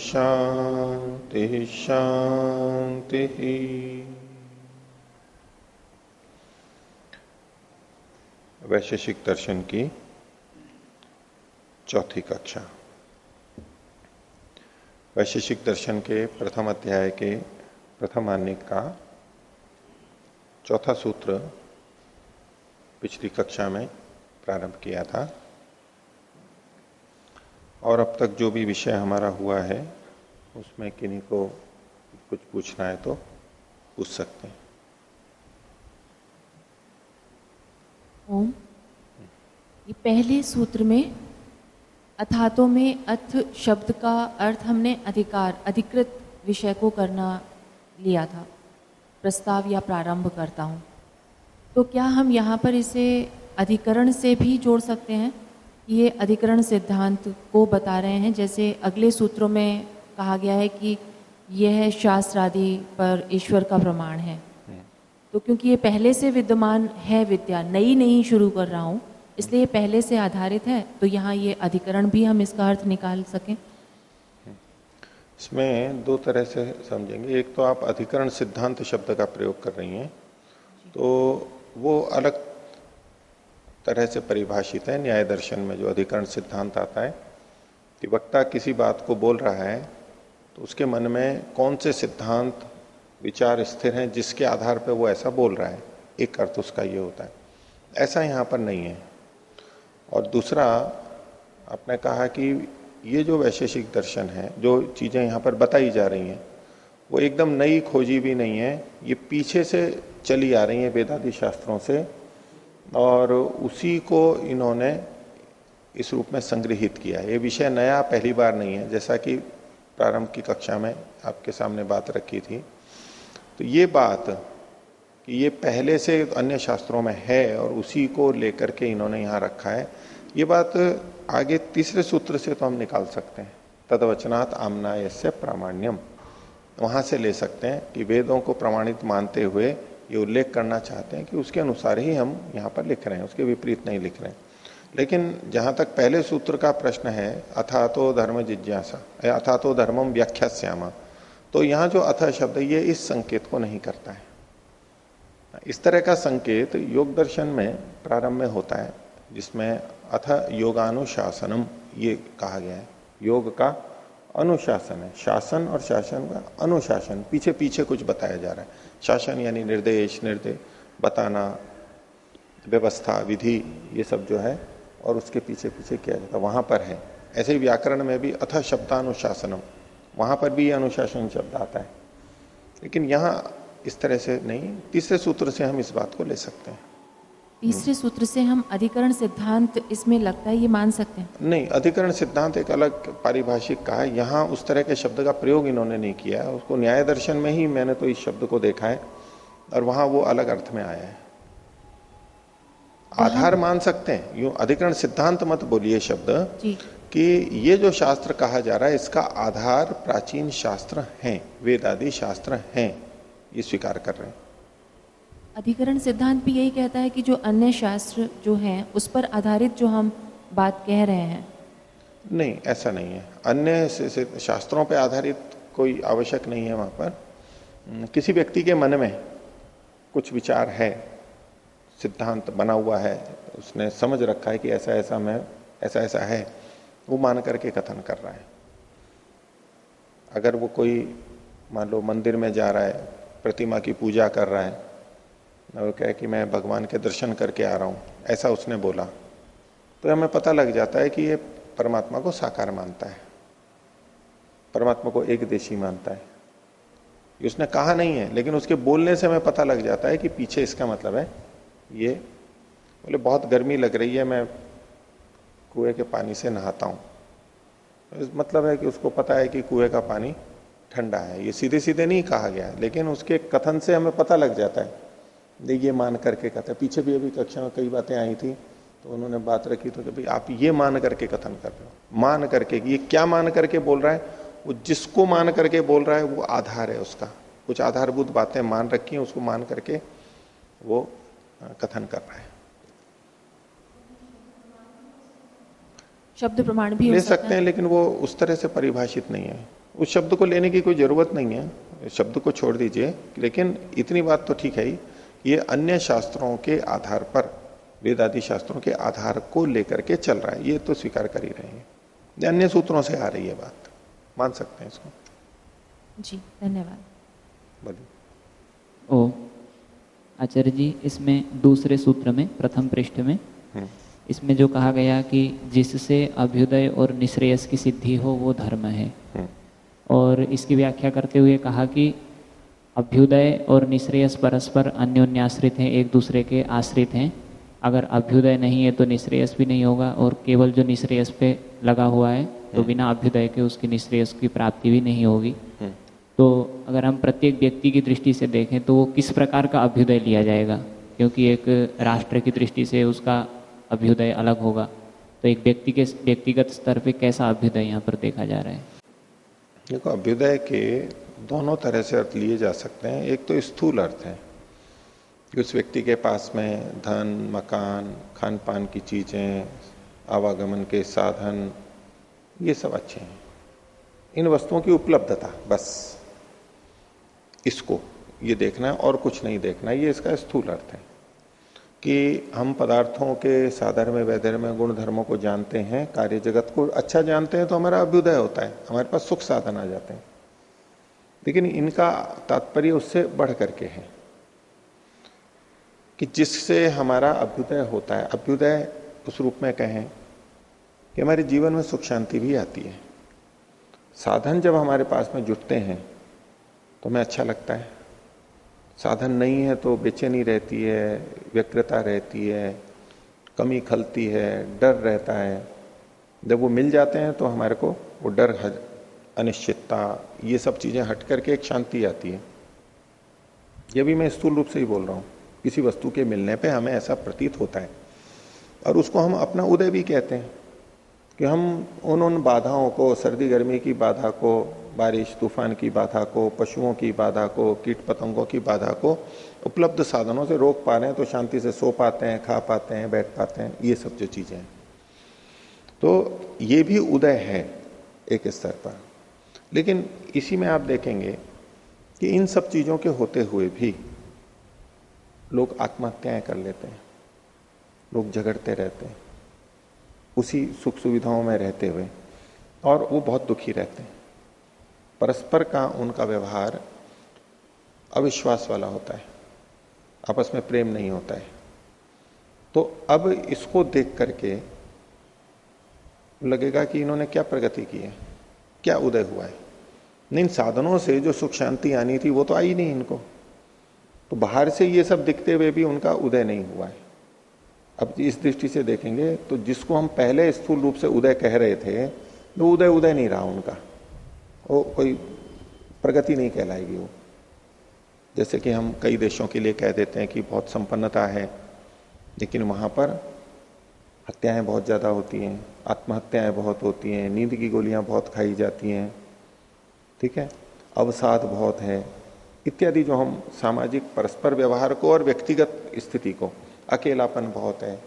शांति शांति वैशेषिक दर्शन की चौथी कक्षा। वैशेषिक दर्शन के प्रथम अध्याय के प्रथम आनिक का चौथा सूत्र पिछली कक्षा में प्रारंभ किया था। और अब तक जो भी विषय हमारा हुआ है, उसमें किन्हीं को कुछ पूछना है तो पूछ सकते हैं। ओम। ये पहले सूत्र में अथातों में अथ शब्द का अर्थ हमने अधिकार, अधिकृत विषय को करना लिया था, प्रस्ताव या प्रारंभ करता हूँ। तो क्या हम यहाँ पर इसे अधिकरण से भी जोड़ सकते हैं? ये अधिकरण सिद्धांत को बता रहे हैं। जैसे अगले सूत्रों में कहा गया है कि यह शास्त्र आदि पर ईश्वर का प्रमाण है। तो क्योंकि ये पहले से विद्यमान है विद्या नई नहीं शुरू कर रहा हूँ इसलिए ये पहले से आधारित है तो यहाँ ये अधिकरण भी हम इसका अर्थ निकाल सकें। इसमें दो तरह से समझेंगे। एक तो आप अधिकरण सिद्धांत शब्द का प्रयोग कर रही हैं तो वो अलग तरह से परिभाषित है, न्याय दर्शन में जो अधिकरण सिद्धांत आता है, कि वक्ता किसी बात को बोल रहा है तो उसके मन में कौन से सिद्धांत, विचार स्थिर हैं, जिसके आधार पर वो ऐसा बोल रहा है? एक अर्थ उसका ये होता है। ऐसा यहाँ पर नहीं है। और दूसरा, आपने कहा कि ये जो वैशेषिक दर्शन है, जो चीज़ें यहाँ पर बताई जा रही हैं, वो एकदम नई खोजी भी नहीं है, ये पीछे से चली आ रही है वेदादि शास्त्रों से और उसी को इन्होंने इस रूप में संग्रहित किया ये विषय नया पहली बार नहीं है, जैसा कि प्रारंभ की कक्षा में आपके सामने बात रखी थी। तो ये बात कि ये पहले से अन्य शास्त्रों में है और उसी को लेकर के इन्होंने यहाँ रखा है, ये बात आगे तीसरे सूत्र से तो हम निकाल सकते हैं। तदवचनात् आमना से प्रामाण्यम। वहाँ से ले सकते हैं कि वेदों को प्रमाणित मानते हुए ये उल्लेख करना चाहते हैं कि उसके अनुसार ही हम यहाँ पर लिख रहे हैं, उसके विपरीत नहीं लिख रहे हैं। लेकिन जहाँ तक पहले सूत्र का प्रश्न है अथा तो धर्म जिज्ञासा अथा तो धर्मम व्याख्या श्यामा तो यहाँ जो अथ शब्द ये इस संकेत को नहीं करता है। इस तरह का संकेत योग दर्शन में प्रारंभ में होता है, जिसमें अथ योगानुशासनम ये कहा गया है। योग का अनुशासन है, शासन और शासन का अनुशासन पीछे पीछे कुछ बताया जा रहा है। शासन यानी निर्देश निर्देश, बताना, व्यवस्था, विधि, ये सब जो है और उसके पीछे पीछे किया जाता वहाँ पर है। ऐसे ही व्याकरण में भी अथ शब्दानुशासनम। वहाँ पर भी ये अनुशासन शब्द आता है। लेकिन यहाँ इस तरह से नहीं, तीसरे सूत्र से हम इस बात को ले सकते हैं। तीसरे सूत्र से हम अधिकरण सिद्धांत इसमें लगता है ये मान सकते हैं? नहीं अधिकरण सिद्धांत एक अलग पारिभाषिक का है। यहाँ उस तरह के शब्द का प्रयोग इन्होंने नहीं किया है। उसको न्याय दर्शन में ही मैंने तो इस शब्द को देखा है और वहाँ वो अलग अर्थ में आया है। आधार मान सकते हैं। यूँ अधिकरण सिद्धांत मत बोलिए शब्द कि ये जो शास्त्र कहा जा रहा है इसका आधार प्राचीन शास्त्र हैं वेद आदि शास्त्र हैं ये स्वीकार कर रहे हैं। अधिकरण सिद्धांत भी यही कहता है कि जो अन्य शास्त्र जो हैं, उस पर आधारित जो हम बात कह रहे हैं। नहीं, ऐसा नहीं है। अन्य शास्त्रों पर आधारित कोई आवश्यक नहीं है वहाँ पर। किसी व्यक्ति के मन में कुछ विचार है, सिद्धांत बना हुआ है, उसने समझ रखा है कि ऐसा ऐसा मैं, ऐसा ऐसा है, वो मान करके कथन कर रहा है। अगर वो कोई, मान लो मंदिर में जा रहा है, प्रतिमा की पूजा कर रहा है और कहे कि मैं भगवान के दर्शन करके आ रहा हूँ। ऐसा उसने बोला। तो हमें पता लग जाता है कि ये परमात्मा को साकार मानता है। परमात्मा को एक देशी मानता है। उसने कहा नहीं है, लेकिन उसके बोलने से हमें पता लग जाता है कि पीछे इसका मतलब है ये। बोले, बहुत गर्मी लग रही है, मैं कुएँ के पानी से नहाता हूँ। मतलब है कि उसको पता है कि कुएँ का पानी ठंडा है। ये सीधे सीधे नहीं कहा गया लेकिन उसके कथन से हमें पता लग जाता है। ये मान करके कहते पीछे भी अभी कक्षा में कई बातें आई थी तो उन्होंने बात रखी तो कि भाई आप ये मान करके कथन कर रहे हो? मान करके ये क्या मान करके बोल रहा है? वो जिसको मान करके बोल रहा है वो आधार है उसका। कुछ आधारभूत बातें मान रखी हैं उसको मान करके वो कथन कर रहा है। शब्द प्रमाण भी ले सकते हैं। लेकिन वो उस तरह से परिभाषित नहीं है। उस शब्द को लेने की कोई ज़रूरत नहीं है। शब्द को छोड़ दीजिए लेकिन इतनी बात तो ठीक है ही। ये अन्य शास्त्रों के आधार पर वेद आदि शास्त्रों के आधार को लेकर के चल रहा है। ये तो स्वीकार कर ही रहे हैं। अन्य सूत्रों से आ रही है बात। मान सकते हैं इसको। जी धन्यवाद। बोलिए। ओ आचार्य जी इसमें दूसरे सूत्र में प्रथम पृष्ठ में हम्म। इसमें जो कहा गया कि जिससे अभ्युदय और निश्रेयस की सिद्धि हो वो धर्म है। हम्म। और इसकी व्याख्या करते हुए कहा कि अभ्युदय और निश्रेयस परस्पर अन्योन्याश्रित हैं एक दूसरे के आश्रित हैं। अगर अभ्युदय नहीं है तो निश्रेयस भी नहीं होगा और केवल जो निश्रेयस पे लगा हुआ है तो हम्म। बिना अभ्युदय के उसकी निश्रेयस की प्राप्ति भी नहीं होगी। हम्म। तो अगर हम प्रत्येक व्यक्ति की दृष्टि से देखें तो वो किस प्रकार का अभ्युदय लिया जाएगा? क्योंकि एक राष्ट्र की दृष्टि से उसका अभ्युदय अलग होगा। तो एक व्यक्ति के व्यक्तिगत स्तर पे कैसा अभ्युदय यहाँ पर देखा जा रहा है? देखो अभ्युदय के दोनों तरह से अर्थ लिए जा सकते हैं। एक तो स्थूल अर्थ है। कि उस व्यक्ति के पास में धन, मकान खान पान की चीज़ें, आवागमन के साधन, ये सब अच्छे हैं। इन वस्तुओं की उपलब्धता, बस। इसको, ये देखना है और कुछ नहीं देखना, ये इसका स्थूल अर्थ है। कि हम पदार्थों के वैधर में गुण धर्मों को जानते हैं, कार्य जगत को अच्छा जानते हैं तो हमारा अभ्युदय होता है। हमारे पास सुख साधन आ जाते हैं। लेकिन इनका तात्पर्य उससे बढ़ करके है कि जिससे हमारा अभ्युदय होता है, अभ्युदय उस रूप में कहें कि हमारे जीवन में सुख शांति भी आती है। साधन जब हमारे पास में जुटते हैं तो हमें अच्छा लगता है। साधन नहीं है तो बेचैनी रहती है, व्यग्रता रहती है, कमी खलती है, डर रहता है। जब वो मिल जाते हैं तो हमारे को वो डर अनिश्चितता, ये सब चीज़ें हट करके एक शांति आती है। ये भी मैं स्थूल रूप से ही बोल रहा हूँ, किसी वस्तु के मिलने पे हमें ऐसा प्रतीत होता है। और उसको हम अपना उदय भी कहते हैं कि हम उन उन बाधाओं को, सर्दी गर्मी की बाधा को, बारिश, तूफ़ान की बाधा को, पशुओं की बाधा को, कीट पतंगों की बाधा को उपलब्ध साधनों से रोक पा रहे हैं तो शांति से सो पाते हैं, खा पाते हैं, बैठ पाते हैं, ये सब जो चीज़ें हैं। तो ये भी उदय है एक स्तर पर। लेकिन इसी में आप देखेंगे कि इन सब चीज़ों के होते हुए भी लोग आत्महत्याएँ कर लेते हैं, लोग झगड़ते रहते हैं, उसी सुख सुविधाओं में रहते हुए, और वो बहुत दुखी रहते हैं। परस्पर का उनका व्यवहार अविश्वास वाला होता है, आपस में प्रेम नहीं होता है। तो अब इसको देख करके लगेगा कि इन्होंने क्या प्रगति की है, क्या उदय हुआ है। इन साधनों से जो सुख शांति आनी थी, वो तो आई नहीं इनको। तो बाहर से ये सब दिखते हुए भी उनका उदय नहीं हुआ है। अब इस दृष्टि से देखेंगे तो जिसको हम पहले स्थूल रूप से उदय कह रहे थे तो उदय उदय नहीं रहा उनका। वो कोई प्रगति नहीं कहलाएगी वो। जैसे कि हम कई देशों के लिए कह देते हैं कि बहुत संपन्नता है, लेकिन वहाँ पर हत्याएँ बहुत ज़्यादा होती हैं, आत्महत्याएँ बहुत होती हैं, नींद की गोलियाँ बहुत खाई जाती हैं। ठीक है? अवसाद बहुत है। इत्यादि जो हम सामाजिक परस्पर व्यवहार को और व्यक्तिगत स्थिति को, अकेलापन बहुत है।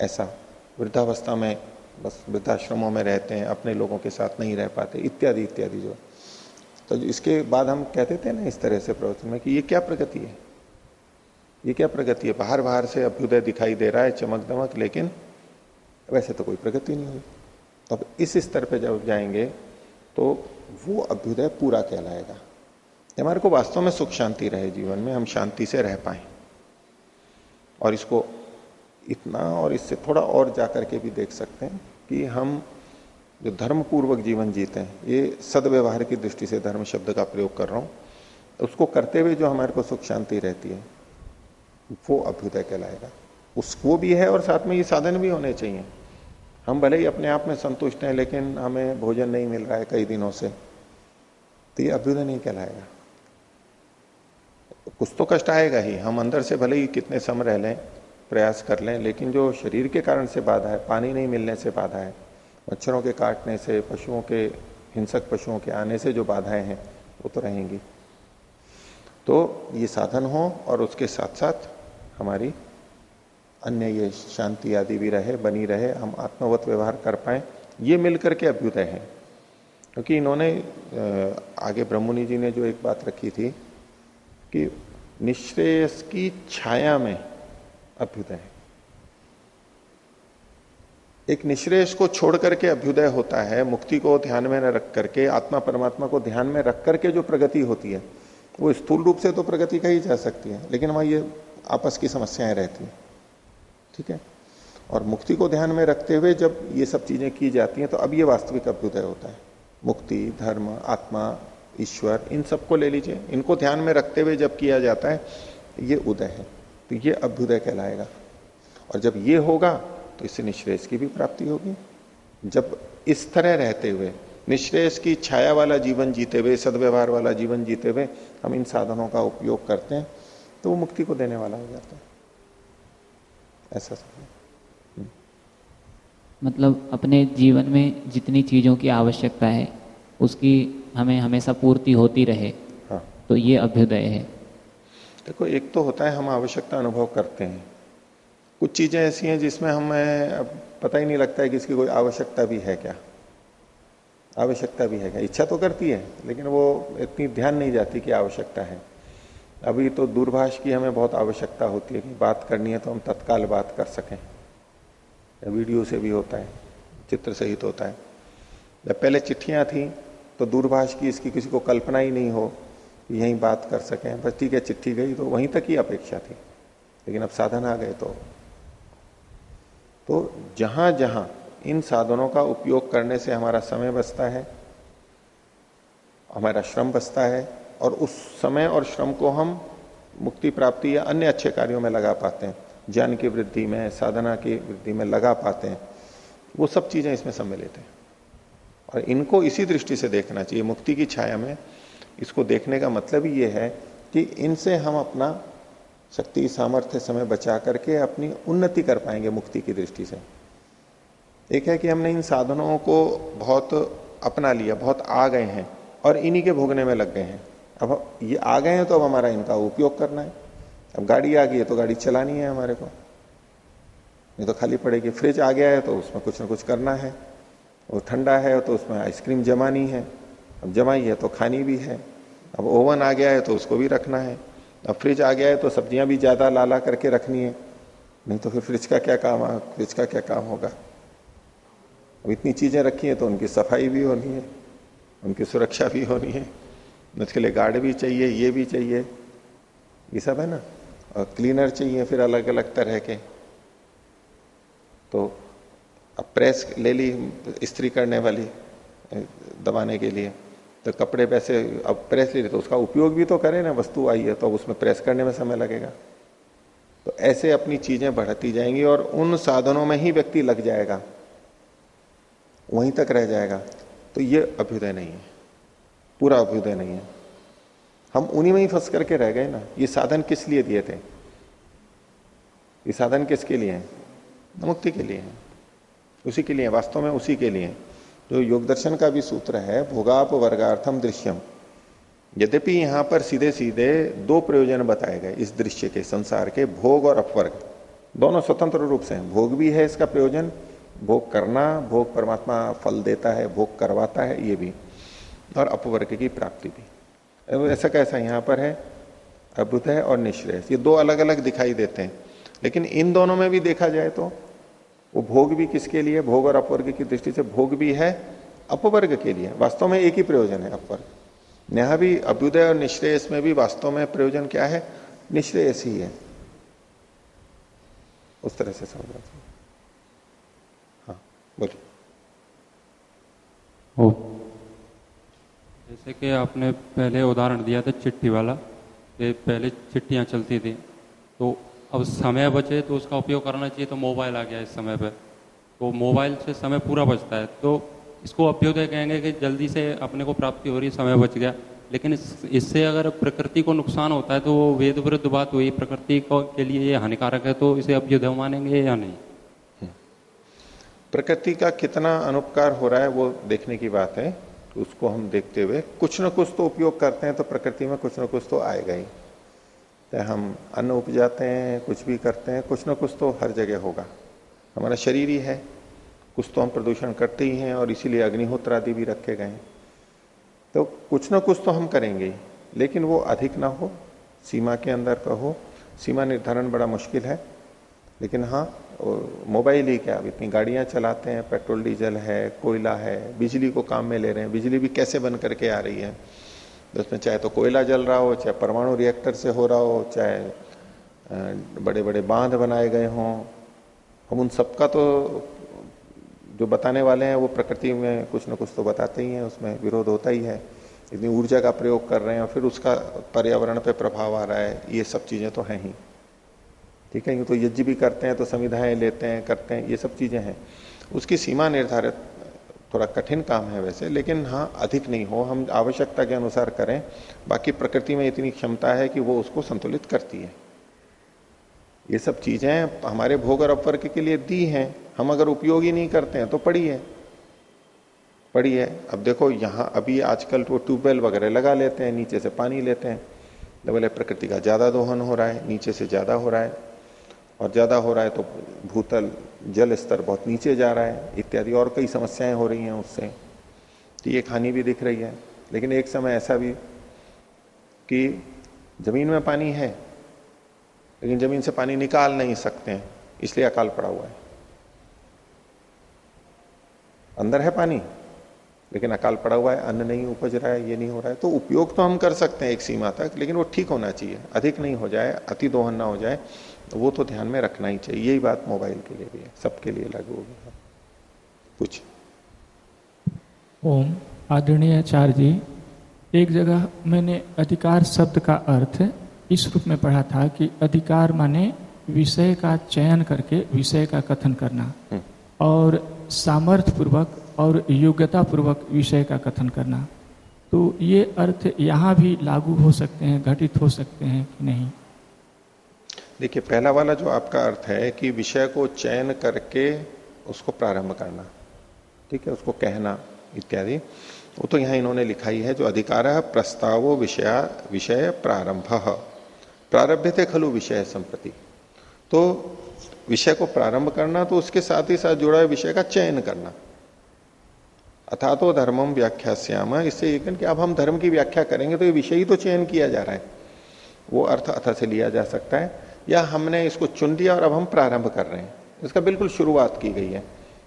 ऐसा वृद्धावस्था में बस वृद्धाश्रमों में रहते हैं, अपने लोगों के साथ नहीं रह पाते, इत्यादि इत्यादि जो। तो इसके बाद हम कहते थे ना इस तरह से प्रवचन में कि ये क्या प्रगति है? ये क्या प्रगति है? बाहर बाहर से अभ्युदय दिखाई दे रहा है, चमक दमक, लेकिन वैसे तो कोई प्रगति नहीं हुई। तो अब इस स्तर पे जब जाएँगे तो वो अभ्युदय पूरा कहलाएगा। हमारे को वास्तव में सुख शांति रहे जीवन में, हम शांति से रह पाए। और इसको इतना और इससे थोड़ा और जाकर के भी देख सकते हैं कि हम जो धर्म पूर्वक जीवन जीते हैं, ये सदव्यवहार की दृष्टि से धर्म शब्द का प्रयोग कर रहा हूँ, उसको करते हुए जो हमारे को सुख शांति रहती है, वो अभ्युदय कहलाएगा। उसको भी है और साथ में ये साधन भी होने चाहिए। हम भले ही अपने आप में संतुष्ट हैं, लेकिन हमें भोजन नहीं मिल रहा है कई दिनों से। तो ये अभ्युदय नहीं कहलाएगा। कुछ तो कष्ट आएगा ही। हम अंदर से भले ही कितने सम रह लें, प्रयास कर लें, लेकिन जो शरीर के कारण से बाधा है, पानी नहीं मिलने से बाधा है, मच्छरों के काटने से, पशुओं के, हिंसक पशुओं के आने से जो बाधाएँ हैं, वो तो रहेंगी। तो ये साधन हो और उसके साथ साथ हमारी अन्य ये शांति आदि भी रहे, बनी रहे, हम आत्मवत व्यवहार कर पाए, ये मिलकर के अभ्युदय है। क्योंकि इन्होंने आगे ब्रह्मणि जी ने जो एक बात रखी थी कि निश्रेयस की छाया में अभ्युदय एक निश्रेष को छोड़ करके अभ्युदय होता है, मुक्ति को ध्यान में न रख करके, आत्मा परमात्मा को ध्यान में रख करके जो प्रगति होती है, वो स्थूल रूप से तो प्रगति कही जा सकती है, लेकिन वहाँ ये आपस की समस्याएँ रहती हैं। ठीक है? और मुक्ति को ध्यान में रखते हुए जब ये सब चीज़ें की जाती हैं तो अब ये वास्तविक अभ्युदय होता है। मुक्ति, धर्म, आत्मा, ईश्वर, इन सबको ले लीजिए। इनको ध्यान में रखते हुए जब किया जाता है, ये उदय है। तो ये अभ्युदय कहलाएगा। और जब ये होगा तो इससे निश्रेष की भी प्राप्ति होगी। जब इस तरह रहते हुए निश्रेष की छाया वाला जीवन जीते हुए, सदव्यवहार वाला जीवन जीते हुए हम इन साधनों का उपयोग करते हैं तो वो मुक्ति को देने वाला हो जाता है। ऐसा। मतलब अपने जीवन में जितनी चीज़ों की आवश्यकता है उसकी हमें हमेशा पूर्ति होती रहे हाँ। तो ये अभ्युदय है। देखो एक तो होता है हम आवश्यकता अनुभव करते हैं। कुछ चीज़ें ऐसी हैं जिसमें हमें पता ही नहीं लगता है कि इसकी कोई आवश्यकता भी है क्या। आवश्यकता भी है क्या। इच्छा तो करती है लेकिन वो इतनी ध्यान नहीं जाती कि आवश्यकता है। अभी तो दूरभाष की हमें बहुत आवश्यकता होती है कि बात करनी है तो हम तत्काल बात कर सकें। वीडियो से भी होता है, चित्र सहित होता है। जब पहले चिट्ठियाँ थी तो दूरभाष की इसकी किसी को कल्पना ही नहीं हो यहीं बात कर सकें। बस ठीक है, चिट्ठी गई तो वहीं तक ही अपेक्षा थी। लेकिन अब साधन आ गए तो। तो जहाँ जहाँ इन साधनों का उपयोग करने से हमारा समय बचता है, हमारा श्रम बचता है और उस समय और श्रम को हम मुक्ति प्राप्ति या अन्य अच्छे कार्यों में लगा पाते हैं। ज्ञान की वृद्धि में, साधना की वृद्धि में लगा पाते हैं। वो सब चीज़ें इसमें सम्मिलित हैं और इनको इसी दृष्टि से देखना चाहिए। मुक्ति की छाया में इसको देखने का मतलब ये है कि इनसे हम अपना शक्ति, सामर्थ्य, समय बचा करके अपनी उन्नति कर पाएँगे मुक्ति की दृष्टि से। एक है कि हमने इन साधनों को बहुत अपना लिया, बहुत आ गए हैं और इन्हीं के भोगने में लग गए हैं। अब ये आ गए हैं तो अब हमारा इनका उपयोग करना है। अब गाड़ी आ गई है तो गाड़ी चलानी है हमारे को। नहीं तो खाली पड़ेगी। फ्रिज आ गया है तो उसमें कुछ ना कुछ करना है। वो ठंडा है तो उसमें आइसक्रीम जमानी है। अब जमाई है तो खानी भी है। अब ओवन आ गया है तो उसको भी रखना है। अब फ्रिज आ गया है तो सब्ज़ियाँ भी ज़्यादा लाला करके रखनी है। नहीं तो फिर फ्रिज का क्या काम है फ्रिज का क्या काम होगा? अब इतनी चीज़ें रखी हैं तो उनकी सफ़ाई भी होनी है। उनकी सुरक्षा भी होनी है। उसके लिए गार्ड भी चाहिए, ये भी चाहिए। ये सब है ना? और क्लीनर चाहिए, फिर अलग अलग तरह के। तो अब प्रेस ले ली इस्त्री करने वाली दबाने के लिए। तो कपड़े वैसे अब प्रेस ले ली तो उसका उपयोग भी तो करें ना, वस्तु आई है तो उसमें प्रेस करने में समय लगेगा। तो ऐसे अपनी चीज़ें बढ़ती जाएँगी और उन साधनों में ही व्यक्ति लग जाएगा। वहीं तक रह जाएगा। तो ये अभ्युदय नहीं है। पूरा अभ्युदय नहीं है। हम उन्हीं में ही फंस करके रह गए ना। ये साधन किस लिए दिए थे? ये साधन किसके लिए है? मुक्ति के लिए है। उसी के लिए वास्तव में उसी के लिए जो योग दर्शन का भी सूत्र है, भोगाप वर्गार्थम दृश्यम। यद्यपि यहाँ पर सीधे सीधे दो प्रयोजन बताए गए, इस दृश्य के, संसार के, भोग और अपवर्ग। दोनों स्वतंत्र रूप से हैं। भोग भी है इसका प्रयोजन, भोग करना, भोग परमात्मा फल देता है, भोग करवाता है, ये भी। और अपवर्ग की प्राप्ति भी। ऐसा कैसा यहाँ पर है? है और निश्रेय ये दो अलग अलग दिखाई देते हैं। लेकिन इन दोनों में भी देखा जाए तो वो भोग भी किसके लिए? भोग और अपवर्ग की दृष्टि से भोग भी है, अपवर्ग के लिए। वास्तव में एक ही प्रयोजन है अपवर्ग। यहाँ भी अभ्युदय और निश्रेयस में भी वास्तव में प्रयोजन क्या है? निश्रेयस ही है। उस तरह से समझ हाँ बोलिए। जैसे कि आपने पहले उदाहरण दिया था चिट्ठी वाला, कि पहले चिट्ठियाँ चलती थी तो अब समय बचे तो उसका उपयोग करना चाहिए तो मोबाइल आ गया इस समय पे। तो मोबाइल से समय पूरा बचता है तो इसको अभ्युदय कहेंगे कि जल्दी से अपने को प्राप्ति हो रही समय बच गया। लेकिन इस, इससे अगर प्रकृति को नुकसान होता है तो वो वेद विरुद्ध बात हुई, प्रकृति को, के लिए ये हानिकारक है तो इसे अभ्युदय मानेंगे या नहीं? प्रकृति का कितना अनुपकार हो रहा है, वो देखने की बात है। उसको हम देखते हुए, कुछ न कुछ तो उपयोग करते हैं तो प्रकृति में कुछ न कुछ तो आएगा ही। चाहे हम अन्न उपजाते हैं, कुछ भी करते हैं, कुछ न कुछ तो हर जगह होगा। हमारा शरीर ही है, कुछ तो हम प्रदूषण करते ही हैं और इसीलिए अग्निहोत्र आदि भी रखे गए हैं। तो कुछ ना कुछ तो हम करेंगे लेकिन वो अधिक ना हो, सीमा के अंदर का हो। सीमा निर्धारण बड़ा मुश्किल है, लेकिन हाँ मोबाइल ही क्या? अब इतनी गाड़ियाँ चलाते हैं, पेट्रोल, डीजल है, कोयला है, बिजली को काम में ले रहे हैं, बिजली भी कैसे बन करके आ रही है? तो उसमें चाहे तो कोयला जल रहा हो, चाहे परमाणु रिएक्टर से हो रहा हो, चाहे बड़े बड़े बाँध बनाए गए हों। हम उन सबका तो जो बताने वाले हैं, वो प्रकृति में कुछ ना कुछ तो बताते ही हैं, उसमें विरोध होता ही है। इतनी ऊर्जा का प्रयोग कर रहे हैं, और फिर उसका पर्यावरण पे प्रभाव आ रहा है, ये सब चीज़ें तो हैं ही। ठीक है? तो यज्ञ भी करते हैं तो संविधाएँ लेते हैं, करते हैं, ये सब चीज़ें हैं। उसकी सीमा निर्धारित थोड़ा कठिन काम है वैसे, लेकिन हाँ अधिक नहीं हो। हम आवश्यकता के अनुसार करें। बाकी प्रकृति में इतनी क्षमता है कि वो उसको संतुलित करती है। ये सब चीज़ें हमारे भोग और अपवर्ग के लिए दी हैं। हम अगर उपयोग ही नहीं करते हैं तो पड़ी है। पड़ी है। अब देखो, यहाँ अभी आजकल तो ट्यूबवेल वगैरह लगा लेते हैं, नीचे से पानी लेते हैं। बोले, प्रकृति का ज़्यादा दोहन हो रहा है, नीचे से ज़्यादा हो रहा है। और ज़्यादा हो रहा है तो भूतल, जल स्तर बहुत नीचे जा रहा है, इत्यादि और कई समस्याएँ हो रही हैं उससे। तो ये हानि भी दिख रही है। लेकिन एक समय ऐसा भी कि ज़मीन में पानी है, लेकिन ज़मीन से पानी निकाल नहीं सकते हैं, इसलिए अकाल पड़ा हुआ है। अंदर है पानी, लेकिन अकाल पड़ा हुआ है, अन्न नहीं उपज रहा है, ये नहीं हो रहा है। तो उपयोग तो हम कर सकते हैं एक सीमा तक, लेकिन वो ठीक होना चाहिए। अधिक नहीं हो जाए, अति दोहन ना हो जाए। वो तो ध्यान में रखना ही चाहिए। यही बात मोबाइल के लिए भी है। सबके लिए लागू होगी। कुछ ओम। आदरणीय आचार्य जी एक जगह मैंने अधिकार शब्द का अर्थ इस रूप में पढ़ा था कि अधिकार माने विषय का चयन करके विषय का कथन करना हम्म। और सामर्थ्य पूर्वक और योग्यता पूर्वक विषय का कथन करना। तो ये अर्थ यहाँ भी लागू हो सकते हैं घटित हो सकते हैं कि नहीं? देखिए, पहला वाला जो आपका अर्थ है कि विषय को चयन करके उसको प्रारंभ करना, ठीक है, उसको कहना इत्यादि, वो तो यहाँ इन्होंने लिखा ही है, जो अधिकार है प्रस्तावो विषय विषय प्रारंभ। प्रारंभ थे खलु विषय संप्रति। तो विषय को प्रारंभ करना तो उसके साथ ही साथ जुड़ा है विषय का चयन करना। अथा तो धर्मम व्याख्या श्याम इससे एक कि अब हम धर्म की व्याख्या करेंगे तो ये विषय ही तो चयन किया जा रहा है। वो अर्थ अथा से लिया जा सकता है। या हमने इसको चुन लिया और अब हम प्रारंभ कर रहे हैं। इसका बिल्कुल शुरुआत की गई है।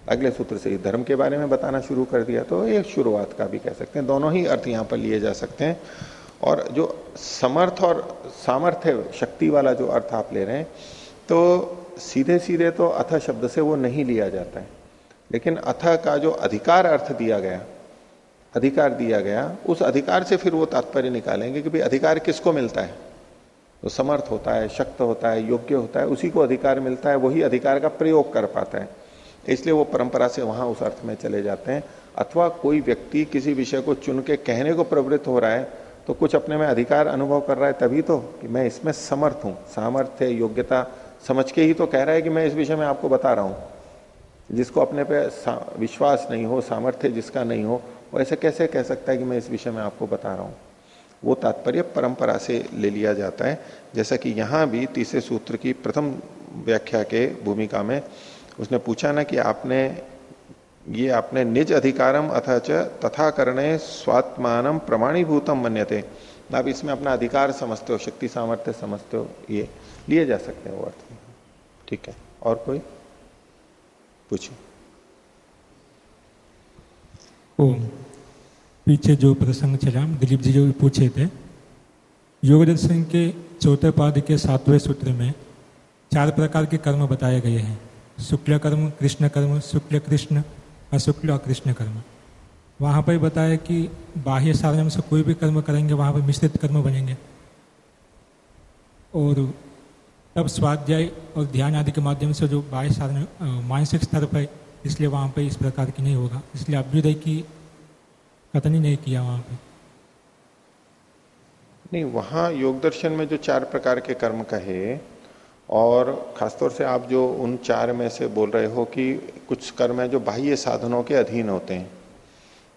अगले सूत्र से धर्म के बारे में बताना शुरू कर दिया तो ये शुरुआत का भी कह सकते हैं। दोनों ही अर्थ यहाँ पर लिए जा सकते हैं। और जो समर्थ और सामर्थ्य शक्ति वाला जो अर्थ आप ले रहे हैं तो सीधे सीधे तो अथ शब्द से वो नहीं लिया जाता है। लेकिन अथ का जो अधिकार अर्थ दिया गया, अधिकार दिया गया, उस अधिकार से फिर वो तात्पर्य निकालेंगे कि भाई अधिकार किसको मिलता है? तो समर्थ होता है, शक्त होता है, योग्य होता है, उसी को अधिकार मिलता है, वही अधिकार का प्रयोग कर पाता है। इसलिए वो परंपरा से वहाँ उस अर्थ में चले जाते हैं। अथवा कोई व्यक्ति किसी विषय को चुन के कहने को प्रवृत्त हो रहा है तो कुछ अपने में अधिकार अनुभव कर रहा है तभी तो कि मैं इसमें समर्थ हूँ। सामर्थ्य, योग्यता समझ के ही तो कह रहा है कि मैं इस विषय में आपको बता रहा हूँ। जिसको अपने पे विश्वास नहीं हो, सामर्थ्य जिसका नहीं हो, वो ऐसे कैसे कह सकता है कि मैं इस विषय में आपको बता रहा हूँ? वो तात्पर्य परंपरा से ले लिया जाता है। जैसा कि यहाँ भी तीसरे सूत्र की प्रथम व्याख्या के भूमिका में उसने पूछा ना कि आपने, ये आपने निज अधिकारम अथच तथा करणे स्वात्मान प्रमाणीभूतम मन्यते। आप इसमें अपना अधिकार समझते हो, शक्ति सामर्थ्य समझते हो, ये लिए जा सकते हैं वो अर्थ। ठीक है, और कोई? पूछो पीछे जो प्रसंग चला, दिलीप जी जो भी पूछे थे योग दर्शन के चौथे पाद के सातवें सूत्र में चार प्रकार के कर्म बताए गए हैं। शुक्ल कर्म कृष्ण कर्म शुक्ल कृष्ण अशुक्ल और कृष्ण कर्म वहाँ पर बताया कि बाह्य साधन से कोई भी कर्म करेंगे, वहाँ पर मिश्रित कर्म बनेंगे। और तब स्वाध्याय और ध्यान आदि के माध्यम से जो बाह्य साधन मानसिक स्तर पर, इसलिए वहाँ पर इस प्रकार की नहीं होगा। इसलिए अभ्युदय की कथन ही नहीं किया वहाँ पे। नहीं, वहाँ योग दर्शन में जो चार प्रकार के कर्म कहे, और खासतौर से आप जो उन चार में से बोल रहे हो कि कुछ कर्म है जो बाह्य साधनों के अधीन होते हैं,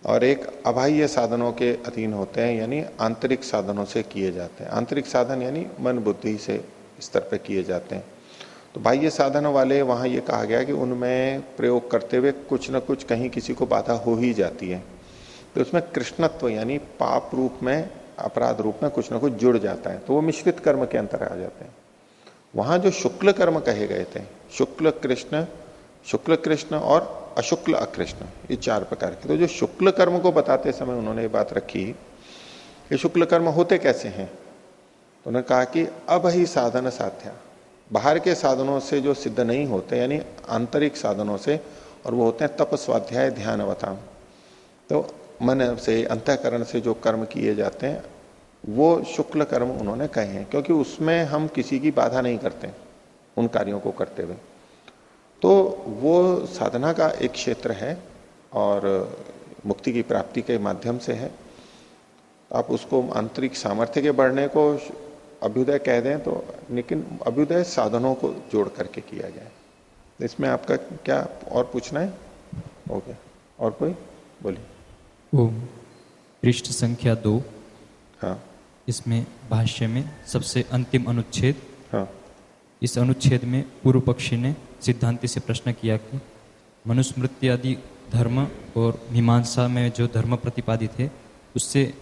और एक अबाह्य साधनों के अधीन होते हैं, यानी आंतरिक साधनों से किए जाते हैं। आंतरिक साधन यानी मन बुद्धि से स्तर पर किए जाते हैं। तो बाह्य साधनों वाले वहाँ ये कहा गया कि उनमें प्रयोग करते हुए कुछ न कुछ कहीं किसी को बाधा हो ही जाती है। तो उसमें कृष्णत्व यानी पाप रूप में, अपराध रूप में कुछ ना कुछ जुड़ जाता है तो वो मिश्रित कर्म के अंतर आ जाते हैं। वहाँ जो शुक्ल कर्म कहे गए थे, शुक्ल कृष्ण शुक्ल कृष्ण और अशुक्ल अकृष्ण, ये चार प्रकार के। तो जो शुक्ल कर्म को बताते समय उन्होंने ये बात रखी कि शुक्ल कर्म होते कैसे हैं? तो उन्होंने कहा कि अब ही साधन साध्या। बाहर के साधनों से जो सिद्ध नहीं होते, यानी आंतरिक साधनों से, और वो होते हैं तप स्वाध्याय ध्यान अवताम तो मन से, अंतकरण से जो कर्म किए जाते हैं, वो शुक्ल कर्म उन्होंने कहे हैं, क्योंकि उसमें हम किसी की बाधा नहीं करते उन कार्यों को करते हुए। तो वो साधना का एक क्षेत्र है और मुक्ति की प्राप्ति के माध्यम से है। आप उसको आंतरिक सामर्थ्य के बढ़ने को अभ्युदय कह दें तो लेकिन अभ्युदय साधनों को जोड़ करके किया जाए। इसमें आपका क्या और पूछना है? हो गया और कोई? बोलिए। ओम पृष्ठ संख्या दो। हाँ। इसमें भाष्य में सबसे अंतिम अनुच्छेद। हाँ। इस अनुच्छेद में पूर्व पक्षी ने सिद्धांति से प्रश्न किया कि मनुस्मृति आदि धर्म और मीमांसा में जो धर्म प्रतिपादित है उससे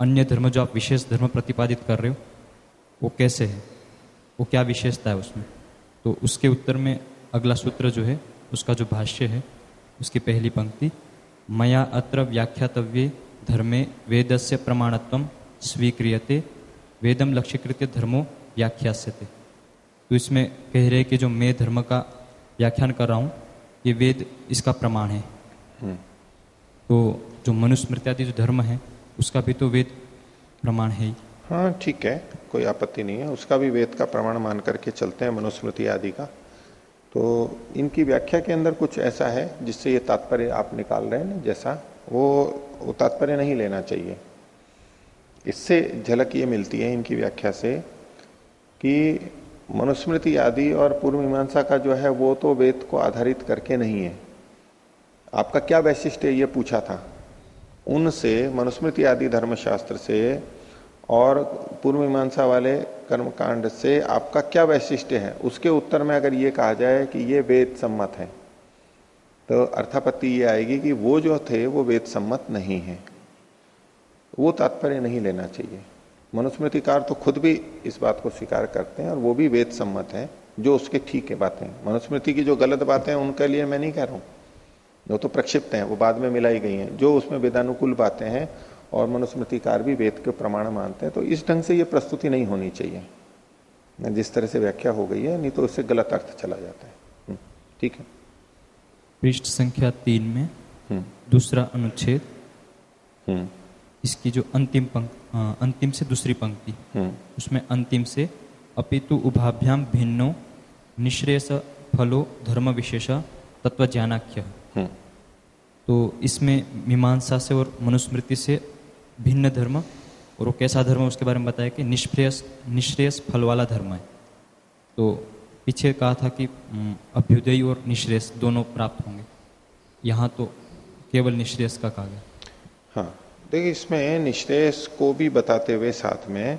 अन्य धर्म जो आप विशेष धर्म प्रतिपादित कर रहे हो वो कैसे है? वो क्या विशेषता है उसमें? तो उसके उत्तर में अगला सूत्र जो है उसका जो भाष्य है उसकी पहली पंक्ति मया अत्र व्याख्यातव्य धर्मे वेदस्य प्रमाणत्व स्वीक्रियते वेदम लक्ष्यकृत्य धर्मो व्याख्यास्यते। तो इसमें कह रहे कि जो मैं धर्म का व्याख्यान कर रहा हूँ ये वेद इसका प्रमाण है। हम्म। तो जो मनुस्मृति आदि जो धर्म है उसका भी तो वेद प्रमाण है ही। हाँ ठीक है कोई आपत्ति नहीं है। उसका भी वेद का प्रमाण मान करके चलते हैं मनुस्मृति आदि का। तो इनकी व्याख्या के अंदर कुछ ऐसा है जिससे ये तात्पर्य आप निकाल रहे हैं जैसा वो, वो तात्पर्य नहीं लेना चाहिए। इससे झलक ये मिलती है इनकी व्याख्या से कि मनुस्मृति आदि और पूर्व मीमांसा का जो है वो तो वेद को आधारित करके नहीं है। आपका क्या वैशिष्ट है ये पूछा था। उनसे मनुस्मृति आदि धर्मशास्त्र से और पूर्व मीमांसा वाले कर्मकांड से आपका क्या वैशिष्ट्य है? उसके उत्तर में अगर ये कहा जाए कि ये वेद सम्मत है तो अर्थापत्ति ये आएगी कि वो जो थे, वो वेद सम्मत नहीं है। वो तात्पर्य नहीं लेना चाहिए। मनुस्मृतिकार तो खुद भी इस बात को स्वीकार करते हैं और वो भी वेद सम्मत है, जो उसके ठीक है बातें। मनुस्मृति की जो गलत बातें हैं, उनके लिए मैं नहीं कह रहा हूँ। वो तो प्रक्षिप्त हैं, वो बाद में मिलाई गई हैं। जो उसमें वेदानुकूल बातें हैं और मनुस्मृतिकार भी वेद के प्रमाण मानते हैं तो इस ढंग से ये प्रस्तुति नहीं होनी चाहिए। जिस तरह से व्याख्या हो गई है नहीं तो उससे गलत अर्थ चला जाता है। हम्म, ठीक है? पृष्ठ संख्या तीन में हम्म। दूसरा अनुच्छेद। हम्म। इसकी जो अंतिम पंक, अंतिम से दूसरी पंक्ति उसमें अंतिम से अपितु उभाभ्याम भिन्नो निश्रेयस फलो धर्म विशेष तत्व ज्ञानाख्य तो इसमें मीमांसा से और मनुस्मृति से भिन्न धर्म और वो कैसा धर्म उसके बारे में बताया कि निष्प्रेयस निश्रेयस फल वाला धर्म है। तो पीछे कहा था कि अभ्युदय और निश्रेयस दोनों प्राप्त होंगे। यहाँ तो केवल निश्रेयस का कहा गया। हाँ देखिए, इसमें निश्रेयस को भी बताते हुए साथ में,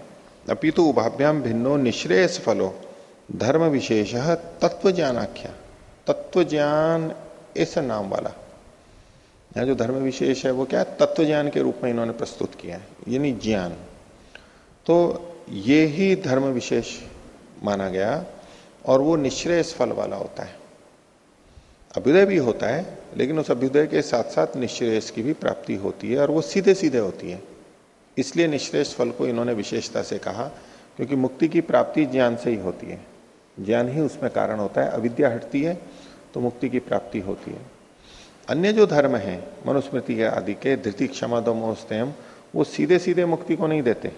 अपितु तो उभाभ्याम भिन्नो निश्रेयस फलो, धर्म विशेष तत्व ज्ञानाख्या तत्व ज्ञान इस नाम वाला। यहाँ जो धर्म विशेष है, वो क्या है? तत्व ज्ञान के रूप में इन्होंने प्रस्तुत किया है, यानी ज्ञान। तो ये ही धर्म विशेष माना गया और वो निश्रेयस फल वाला होता है। अभ्युदय भी होता है, लेकिन उस अभ्युदय के साथ साथ निश्रेयस की भी प्राप्ति होती है और वो सीधे सीधे होती है। इसलिए निश्रेयस फल को इन्होंने विशेषता से कहा, क्योंकि मुक्ति की प्राप्ति ज्ञान से ही होती है। ज्ञान ही उसमें कारण होता है, अविद्या हटती है तो मुक्ति की प्राप्ति होती है। अन्य जो धर्म है, मनुस्मृति आदि के, धृति क्षमा दमोस्तम वो सीधे सीधे मुक्ति को नहीं देते।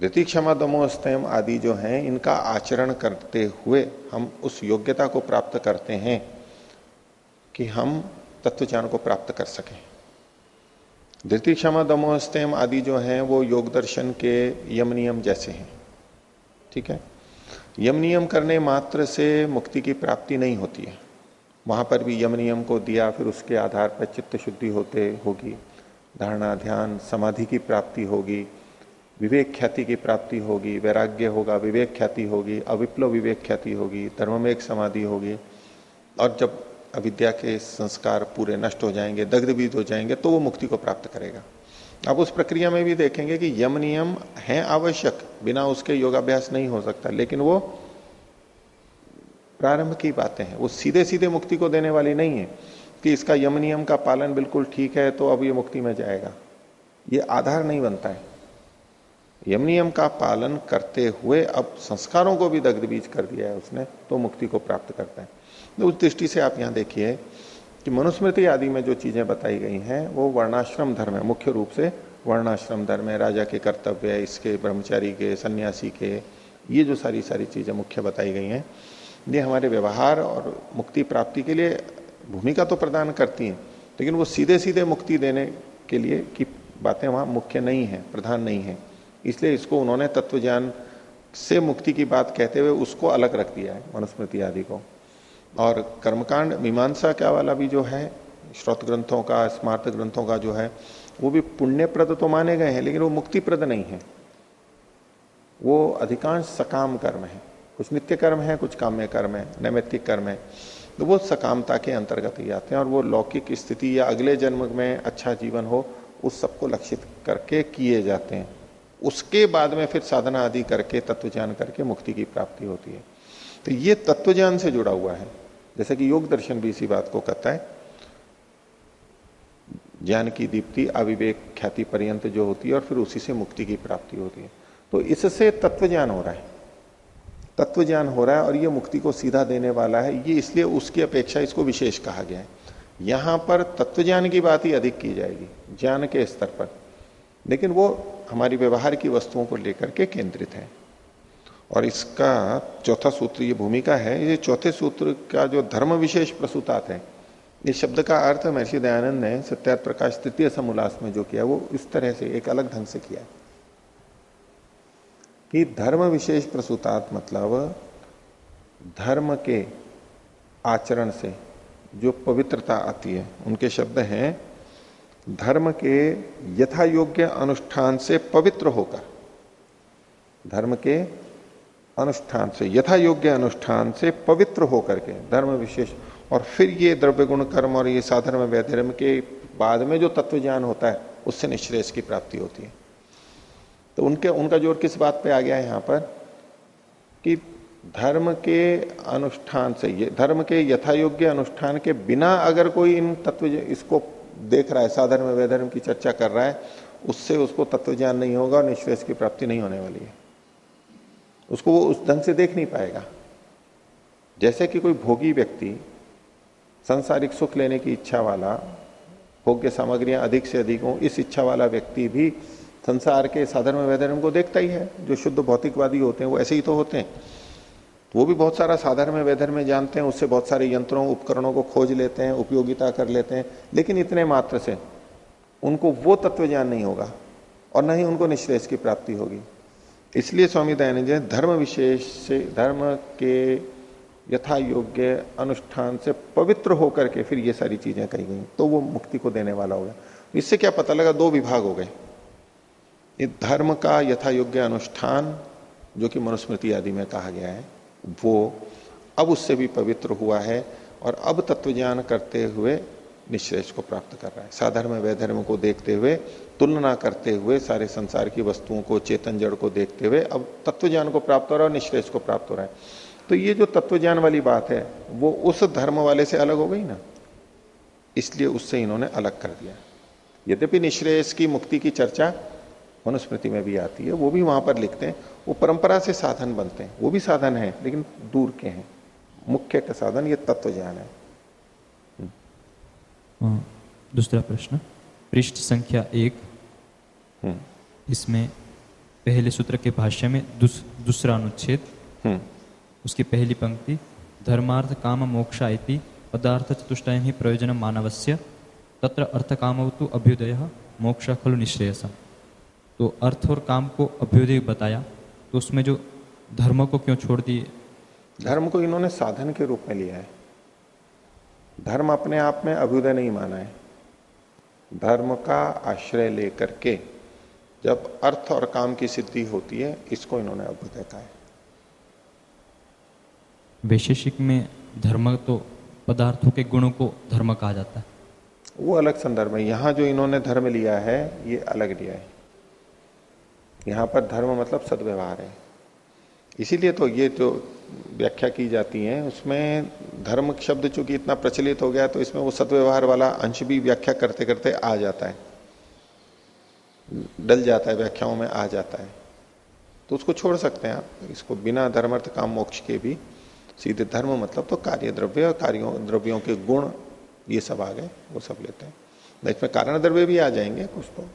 धृति क्षमा दमोस्तम आदि जो है, इनका आचरण करते हुए हम उस योग्यता को प्राप्त करते हैं कि हम तत्वज्ञान को प्राप्त कर सकें। धृति क्षमा दमोस्तम आदि जो है, वो योग दर्शन के यम नियम जैसे हैं। ठीक है? यम नियम करने मात्र से मुक्ति की प्राप्ति नहीं होती है। वहाँ पर भी यम नियम को दिया, फिर उसके आधार पर चित्त शुद्धि होते होगी। धारणा, ध्यान, समाधि की प्राप्ति होगी। विवेक ख्याति की प्राप्ति होगी, वैराग्य होगा, विवेक ख्याति होगी, अविप्लव विवेक ख्याति होगी, धर्म में एक समाधि होगी। और जब अविद्या के संस्कार पूरे नष्ट हो जाएँगे दग्ध बीज हो जाएँगे तो वो मुक्ति को प्राप्त करेगा। अब उस प्रक्रिया में भी देखेंगे कि यम नियम है आवश्यक, बिना उसके योगाभ्यास नहीं हो सकता, लेकिन वो प्रारंभ की बातें हैं। वो सीधे सीधे मुक्ति को देने वाली नहीं है कि इसका यम नियम का पालन बिल्कुल ठीक है तो अब ये मुक्ति में जाएगा। ये आधार नहीं बनता है। यम नियम का पालन करते हुए अब संस्कारों को भी दग्ध बीज कर दिया है उसने तो मुक्ति को प्राप्त करता है। तो उस दृष्टि से आप यहाँ देखिए कि मनुस्मृति आदि में जो चीज़ें बताई गई हैं, वो वर्णाश्रम धर्म है। मुख्य रूप से वर्णाश्रम धर्म है। राजा के कर्तव्य, इसके ब्रह्मचारी के, सन्यासी के, ये जो सारी सारी चीज़ें मुख्य बताई गई हैं ये हमारे व्यवहार और मुक्ति प्राप्ति के लिए भूमिका तो प्रदान करती हैं, लेकिन वो सीधे सीधे मुक्ति देने के लिए की बातें वहाँ मुख्य नहीं है, प्रधान नहीं है। इसलिए इसको उन्होंने तत्व ज्ञान से मुक्ति की बात कहते हुए उसको अलग रख दिया है, मनुस्मृति आदि को। और कर्मकांड, मीमांसा क्या वाला भी जो है, श्रोत ग्रंथों का, स्मार्त ग्रंथों का जो है, वो भी पुण्यप्रद तो माने गए हैं, लेकिन वो मुक्तिप्रद नहीं है। वो अधिकांश सकाम कर्म है। कुछ नित्य कर्म है, कुछ काम्य कर्म है, नैमित्तिक कर्म है। तो वो सकामता के अंतर्गत ही आते हैं और वो लौकिक स्थिति या अगले जन्म में अच्छा जीवन हो, उस सबको लक्षित करके किए जाते हैं। उसके बाद में फिर साधना आदि करके तत्व ज्ञान करके मुक्ति की प्राप्ति होती है। तो ये तत्व ज्ञान से जुड़ा हुआ है। जैसे कि योग दर्शन भी इसी बात को कहता है। ज्ञान की दीप्ति, अविवेक, ख्याति पर्यंत जो होती है और फिर उसी से मुक्ति की प्राप्ति होती है। तो इससे तत्व ज्ञान हो रहा है। तत्व ज्ञान हो रहा है और ये मुक्ति को सीधा देने वाला है, ये इसलिए उसकी अपेक्षा इसको विशेष कहा गया है। यहाँ पर तत्व ज्ञान की बात ही अधिक की जाएगी, ज्ञान के स्तर पर। लेकिन वो हमारी व्यवहार की वस्तुओं को लेकर के केंद्रित है। और इसका चौथा सूत्र, ये भूमिका है, ये चौथे सूत्र का जो धर्म विशेष प्रसूतात है इस शब्द का अर्थ महर्षि दयानंद ने सत्यार्थ प्रकाश तृतीय समोल्लास में जो किया, वो इस तरह से एक अलग ढंग से किया कि धर्म विशेष प्रसूतात मतलब धर्म के आचरण से जो पवित्रता आती है, उनके शब्द हैं, धर्म के यथा योग्य अनुष्ठान से पवित्र होकर। धर्म के अनुष्ठान से यथा योग्य अनुष्ठान से पवित्र होकर के, धर्म विशेष। और फिर ये द्रव्य गुण कर्म और ये साधर्म वैधर्म के बाद में जो तत्व ज्ञान होता है, उससे निश्रेष की प्राप्ति होती है। तो उनके, उनका ज़ोर किस बात पे आ गया है यहाँ पर? कि धर्म के अनुष्ठान से ये, धर्म के यथा योग्य अनुष्ठान के बिना अगर कोई इन तत्व इसको देख रहा है, साधर्म वैधर्म की चर्चा कर रहा है, उससे उसको तत्व ज्ञान नहीं होगा और निश्रेष की प्राप्ति नहीं होने वाली है। उसको वो उस ढंग से देख नहीं पाएगा। जैसे कि कोई भोगी व्यक्ति संसारिक सुख लेने की इच्छा वाला, भोग्य सामग्रियाँ अधिक से अधिक हो, इस इच्छा वाला व्यक्ति भी संसार के साधर्म वैधर्म को देखता ही है। जो शुद्ध भौतिकवादी होते हैं, वो ऐसे ही तो होते हैं। वो भी बहुत सारा साधर्म वैधर्म जानते हैं, उससे बहुत सारे यंत्रों, उपकरणों को खोज लेते हैं, उपयोगिता कर लेते हैं। लेकिन इतने मात्र से उनको वो तत्व ज्ञान नहीं होगा और न ही उनको निश्रेष की प्राप्ति होगी। इसलिए स्वामी दयानंद जी धर्म विशेष से, धर्म के यथा योग्य अनुष्ठान से पवित्र होकर के फिर ये सारी चीज़ें कही गई। तो वो मुक्ति को देने वाला हो गया। इससे क्या पता लगा दो विभाग हो गए। ये धर्म का यथा योग्य अनुष्ठान, जो कि मनुस्मृति आदि में कहा गया है, वो अब उससे भी पवित्र हुआ है और अब तत्व ज्ञान करते हुए निश्रेष को प्राप्त कर रहा है। साधर्म वैधर्म को देखते हुए, तुलना करते हुए, सारे संसार की वस्तुओं को, चेतन जड़ को देखते हुए अब तत्व ज्ञान को प्राप्त हो रहा है और निश्रेष को प्राप्त हो रहा है। तो ये जो तत्व ज्ञान वाली बात है, वो उस धर्म वाले से अलग हो गई ना? इसलिए उससे इन्होंने अलग कर दिया। यद्यपि निश्रेष की मुक्ति की चर्चा मनुस्मृति में भी आती है वो भी वहाँ पर लिखते हैं। वो परंपरा से साधन बनते हैं। वो भी साधन है लेकिन दूर के हैं। मुख्य का साधन ये तत्व ज्ञान है दूसरा प्रश्न। पृष्ठ संख्या एक। हम्म, इसमें पहले सूत्र के भाष्य में दूस, दूसरा अनुच्छेद। हम्म, उसकी पहली पंक्ति धर्मार्थ काम मोक्षा इति पदार्थ चतुष्टयम ही प्रयोजन मानवस्य तत्र अर्थ काम तो अभ्युदय मोक्ष खलु निश्रेयस। तो अर्थ और काम को अभ्युदय बताया तो उसमें जो धर्म को क्यों छोड़ दिए? धर्म को इन्होंने साधन के रूप में लिया है। धर्म अपने आप में अभ्युदय नहीं माना है। धर्म का आश्रय लेकर के जब अर्थ और काम की सिद्धि होती है इसको इन्होंने अभ्युदय कहा है। वैशेषिक में धर्म तो पदार्थों के गुणों को धर्म कहा जाता है। वो अलग संदर्भ है। यहाँ जो इन्होंने धर्म लिया है ये अलग लिया है। यहाँ पर धर्म मतलब सदव्यवहार है। इसीलिए तो ये जो व्याख्या की जाती है, उसमें धर्म शब्द चूँकि इतना प्रचलित हो गया तो इसमें वो सदव्यवहार वाला अंश भी व्याख्या करते करते आ जाता है। डल जाता है, व्याख्याओं में आ जाता है। तो उसको छोड़ सकते हैं आप। इसको बिना धर्मर्थ काम मोक्ष के भी सीधे धर्म मतलब तो कार्य द्रव्य और कार्यों, द्रव्यों के गुण, ये सब आ गए, वो सब लेते हैं। इसमें कारण द्रव्य भी आ जाएँगे कुछ तो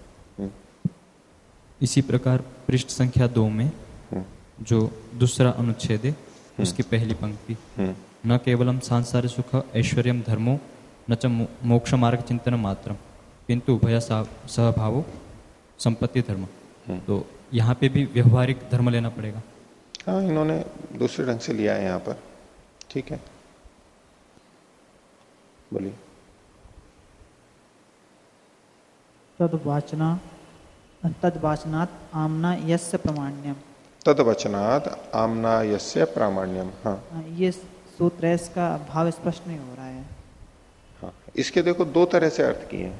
इसी प्रकार पृष्ठ संख्या दो में हम्म, जो दूसरा अनुच्छेद है उसकी पहली पंक्ति। हम्म, न केवलम सांसारिक सुख ऐश्वर्य धर्मो न च मोक्ष मार्ग चिंतन मात्र किंतु भय सहभाव संपत्ति धर्म। तो यहाँ पे भी व्यवहारिक धर्म लेना पड़ेगा। हाँ इन्होंने दूसरे ढंग से लिया है यहाँ पर। ठीक है। बोलिए। तद्वाचना तद्वाचनात् आमना यस्य प्रमाण्यम। तद वचनात् आमना यस्य प्रामाण्यम। हाँ। ये सूत्र है इसका भाव स्पष्ट नहीं हो रहा है। हाँ। इसके देखो दो तरह से अर्थ किए हैं।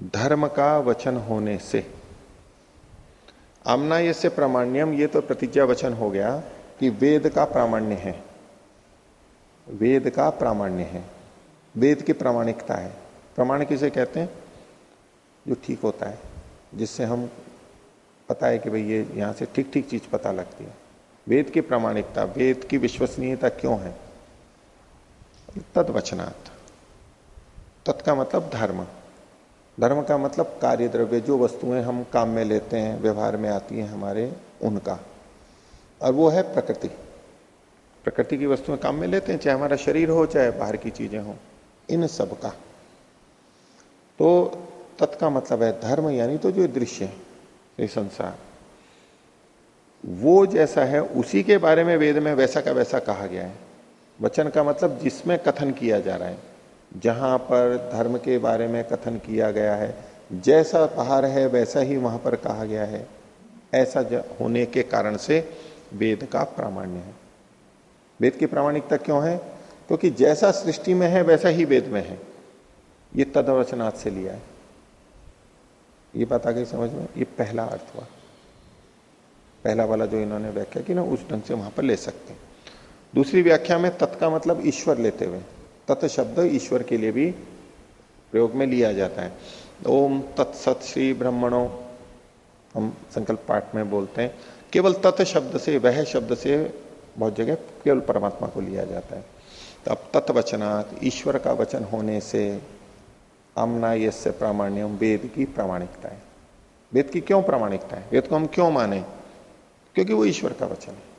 धर्म का वचन होने से आमना यस्य प्रामाण्यम ये तो प्रतिज्ञा वचन हो गया कि वेद का प्रामाण्य है। वेद का प्रामाण्य है। वेद की प्रामाणिकता है। प्रमाण किसे कहते हैं, जो ठीक होता है, जिससे हम पता है कि भाई ये यहाँ से ठीक ठीक चीज़ पता लगती है। वेद की प्रामाणिकता, वेद की विश्वसनीयता क्यों है? तद वचनात् तत् का मतलब धर्म। धर्म का मतलब कार्य द्रव्य जो वस्तुएँ हम काम में लेते हैं, व्यवहार में आती हैं हमारे, उनका। और वो है प्रकृति। प्रकृति की वस्तुएँ काम में लेते हैं, चाहे हमारा शरीर हो, चाहे बाहर की चीज़ें हो, इन सब का। तो तत्का मतलब है धर्म, यानी तो जो दृश्य है संसार। वो जैसा है, उसी के बारे में वेद में वैसा का वैसा कहा गया है। वचन का मतलब जिसमें कथन किया जा रहा है, जहाँ पर धर्म के बारे में कथन किया गया है, जैसा बाहर है, वैसा ही वहाँ पर कहा गया है। ऐसा होने के कारण से वेद का प्रामाण्य है। वेद की प्रामाणिकता क्यों है? क्योंकि जैसा सृष्टि में है, वैसा ही वेद में है। ये तदवचनाथ से लिया है। ये बात आ गई समझ में? ये पहला अर्थ हुआ। पहला वाला जो इन्होंने व्याख्या की ना, उस ढंग से वहाँ पर ले सकते हैं। दूसरी व्याख्या में तत् का मतलब ईश्वर लेते हुए। तत् शब्द ईश्वर के लिए भी प्रयोग में लिया जाता है। ओम तत्सत श्री ब्रह्मणो, हम संकल्प पाठ में बोलते हैं। केवल तत् शब्द से, वह शब्द से बहुत जगह केवल परमात्मा को लिया जाता है। तो अब तत्वचनात् ईश्वर का वचन होने से आमना यस्य प्रामाण्यम वेद की प्रामाणिकता है। वेद की क्यों प्रामाणिकता है? वेद को हम क्यों माने? क्योंकि वो ईश्वर का वचन है।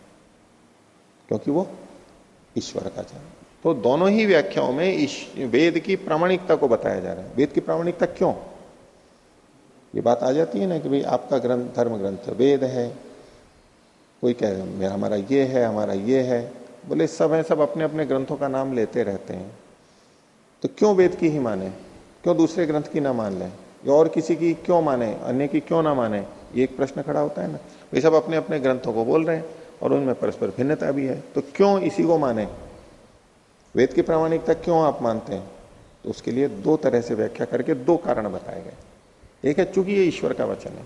क्योंकि वो ईश्वर का वचन तो दोनों ही व्याख्याओं में वेद की प्रामाणिकता को बताया जा रहा है। वेद की प्रामाणिकता क्यों? ये बात आ जाती है ना कि भाई आपका ग्रंथ धर्म ग्रंथ वेद है। कोई कह मेरा, हमारा ये है, हमारा ये है। बोले, सब है, सब अपने अपने ग्रंथों का नाम लेते रहते हैं। तो क्यों वेद की ही माने? क्यों दूसरे ग्रंथ की ना मान लें? और किसी की क्यों माने? अन्य की क्यों ना माने? ये एक प्रश्न खड़ा होता है ना। ये सब अपने अपने ग्रंथों को बोल रहे हैं और उनमें परस्पर भिन्नता भी है। तो क्यों इसी को माने? वेद की प्रामाणिकता क्यों आप मानते हैं? तो उसके लिए दो तरह से व्याख्या करके दो कारण बताए गए। एक है, चूँकि ये ईश्वर का वचन है।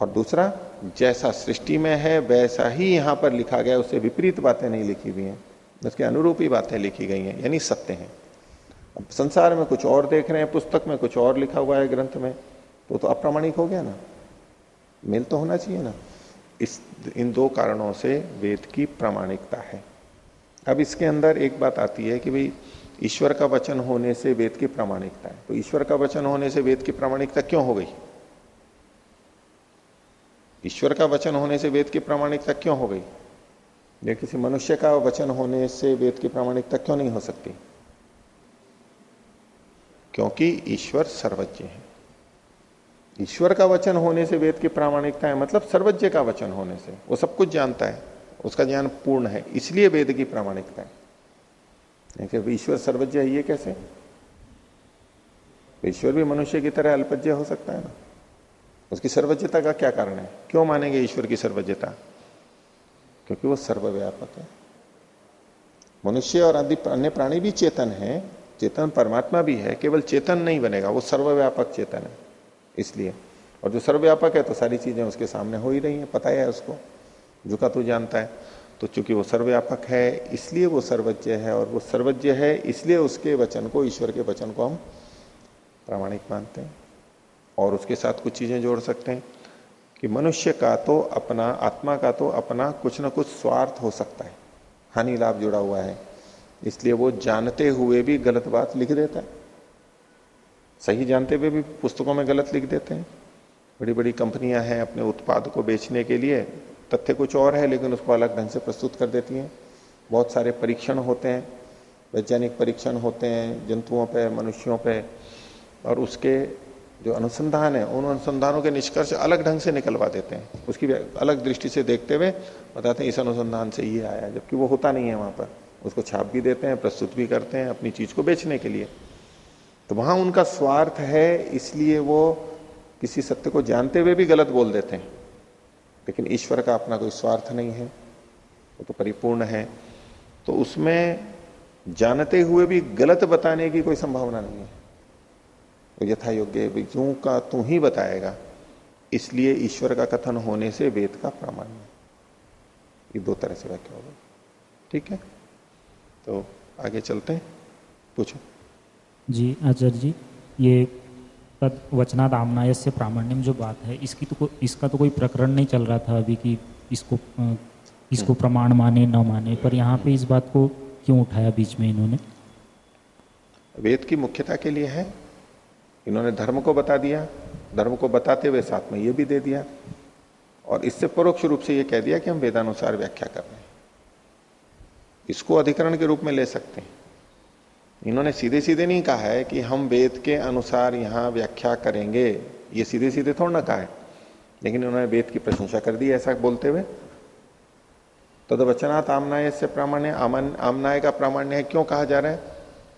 और दूसरा, जैसा सृष्टि में है, वैसा ही यहाँ पर लिखा गया उससे विपरीत बातें नहीं लिखी हुई हैं। उसके अनुरूप ही बातें लिखी गई हैं। यानी सत्य हैं। अब संसार में कुछ और देख रहे हैं, पुस्तक में कुछ और लिखा हुआ है ग्रंथ में तो तो अप्रामाणिक हो गया ना। मेल तो होना चाहिए ना। इस, इन दो कारणों से वेद की प्रामाणिकता है। अब इसके अंदर एक बात आती है कि भाई, ईश्वर का वचन होने से वेद की प्रामाणिकता है। तो ईश्वर का वचन होने से वेद की प्रामाणिकता क्यों हो गई? ईश्वर का वचन होने से वेद की प्रामाणिकता क्यों हो गई? या किसी मनुष्य का वचन होने से वेद की प्रामाणिकता क्यों नहीं हो सकती? क्योंकि ईश्वर सर्वज्ञ है। ईश्वर का वचन होने से वेद की प्रामाणिकता है मतलब सर्वज्ञ का वचन होने से। वो सब कुछ जानता है, उसका ज्ञान पूर्ण है, इसलिए वेद की प्रामाणिकता है। ईश्वर सर्वज्ञ है ये कैसे? ईश्वर भी मनुष्य की तरह अल्पज्ञ हो सकता है ना? उसकी सर्वज्ञता का क्या कारण है? क्यों मानेंगे ईश्वर की सर्वज्ञता? क्योंकि वो सर्वव्यापक है। मनुष्य और अन्य प्राणी भी चेतन है चेतन परमात्मा भी है, केवल चेतन नहीं बनेगा, वो सर्वव्यापक चेतन है, इसलिए। और जो सर्वव्यापक है तो सारी चीज़ें उसके सामने हो ही रही हैं, पता है उसको, जो का तू जानता है। तो चूँकि वो सर्वव्यापक है, इसलिए वो सर्वज्ञ है, और वो सर्वज्ञ है, इसलिए उसके वचन को, ईश्वर के वचन को हम प्रामाणिक मानते हैं, और उसके साथ कुछ चीज़ें जोड़ सकते हैं, कि मनुष्य का तो अपना, आत्मा का तो अपना कुछ ना कुछ स्वार्थ हो सकता है। हानि लाभ जुड़ा हुआ है। इसलिए वो जानते हुए भी गलत बात लिख देता है। सही जानते हुए भी पुस्तकों में गलत लिख देते हैं। बड़ी बड़ी कंपनियाँ हैं अपने उत्पाद को बेचने के लिए। तथ्य कुछ और है, लेकिन उसको अलग ढंग से प्रस्तुत कर देती हैं। बहुत सारे परीक्षण होते हैं, वैज्ञानिक परीक्षण होते हैं, जंतुओं पे, मनुष्यों पे, और उसके जो अनुसंधान है, उन अनुसंधानों के निष्कर्ष अलग ढंग से निकलवा देते हैं। उसकी अलग दृष्टि से देखते हुए बताते हैं, इस अनुसंधान से ये आया, जबकि वो होता नहीं है वहाँ पर। उसको छाप भी देते हैं, प्रस्तुत भी करते हैं अपनी चीज़ को बेचने के लिए। तो वहाँ उनका स्वार्थ है, इसलिए वो किसी सत्य को जानते हुए भी गलत बोल देते हैं। लेकिन ईश्वर का अपना कोई स्वार्थ नहीं है, वो तो परिपूर्ण है। तो उसमें जानते हुए भी गलत बताने की कोई संभावना नहीं है। तो यथा योग्य यूँ का तू ही बताएगा। इसलिए ईश्वर का कथन होने से वेद का प्रामाण्य ये दो तरह से व्याख्या होगा ठीक है? तो आगे चलते हैं। पूछो। जी आचार्य जी ये तद वचनाद आमनाय से प्रामाण्यम जो बात है इसकी तो इसका तो कोई प्रकरण नहीं चल रहा था अभी कि इसको इसको प्रमाण माने न माने पर यहाँ पे इस बात को क्यों उठाया बीच में इन्होंने? वेद की मुख्यता के लिए है। इन्होंने धर्म को बता दिया। धर्म को बताते हुए साथ में ये भी दे दिया। और इससे परोक्ष रूप से ये कह दिया कि हम वेदानुसार व्याख्या कर रहे हैं। इसको अधिकरण के रूप में ले सकते हैं। इन्होंने सीधे सीधे नहीं कहा है कि हम वेद के अनुसार यहाँ व्याख्या करेंगे। ये सीधे सीधे थोड़ा ना कहा है। लेकिन उन्होंने वेद की प्रशंसा कर दी ऐसा बोलते हुए। तद वचनात् आमनाय से प्रामाण्य आमनाय का प्रामाण्य है। क्यों कहा जा रहा है?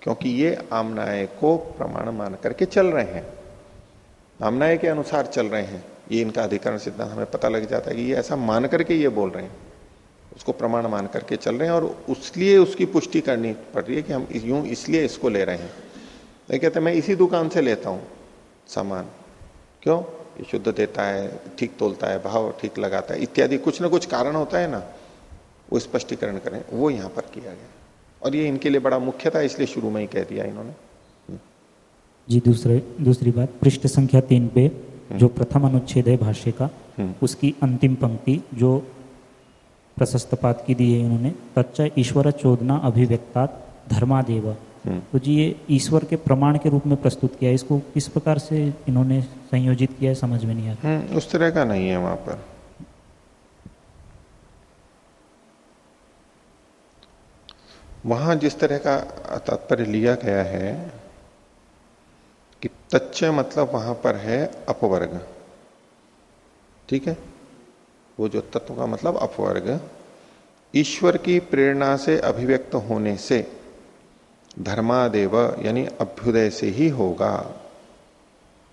क्योंकि ये आमनाय को प्रमाण मान करके चल रहे हैं। आमनाय के अनुसार चल रहे हैं। ये इनका अधिकरण सिद्धांत हमें पता लग जाता है कि ये ऐसा मान करके ये बोल रहे हैं। उसको प्रमाण मान करके चल रहे हैं और उसलिए उसकी पुष्टि करनी पड़ रही है कि हम यूँ इसलिए इसको ले रहे हैं। नहीं कहते मैं इसी दुकान से लेता हूँ सामान। क्यों? ये शुद्ध देता है ठीक तोलता है भाव ठीक लगाता है इत्यादि। कुछ ना कुछ कारण होता है ना वो स्पष्टीकरण करें। वो यहाँ पर किया गया। और ये इनके लिए बड़ा मुख्य था इसलिए शुरू में ही कह दिया इन्होंने। हम्म। जी दूसरे दूसरी बात पृष्ठ संख्या तीन पे हम्म। जो प्रथम अनुच्छेद है भाष्य का हम्म। उसकी अंतिम पंक्ति जो प्रशस्त पात की दी है इन्होंने। तच्चा ईश्वर चोदना अभिव्यक्ता धर्मादेव। हम्म। तो जी ये ईश्वर के प्रमाण के रूप में प्रस्तुत किया इसको किस प्रकार से इन्होंने संयोजित किया है समझ में नहीं आता। हम्म, उस तरह का नहीं है वहाँ पर। वहाँ जिस तरह का तात्पर्य लिया गया है कि तच्च मतलब वहाँ पर है अपवर्ग। ठीक है? वो जो तत्व का मतलब अपवर्ग, ईश्वर की प्रेरणा से अभिव्यक्त होने से धर्मादेव यानी अभ्युदय से ही होगा।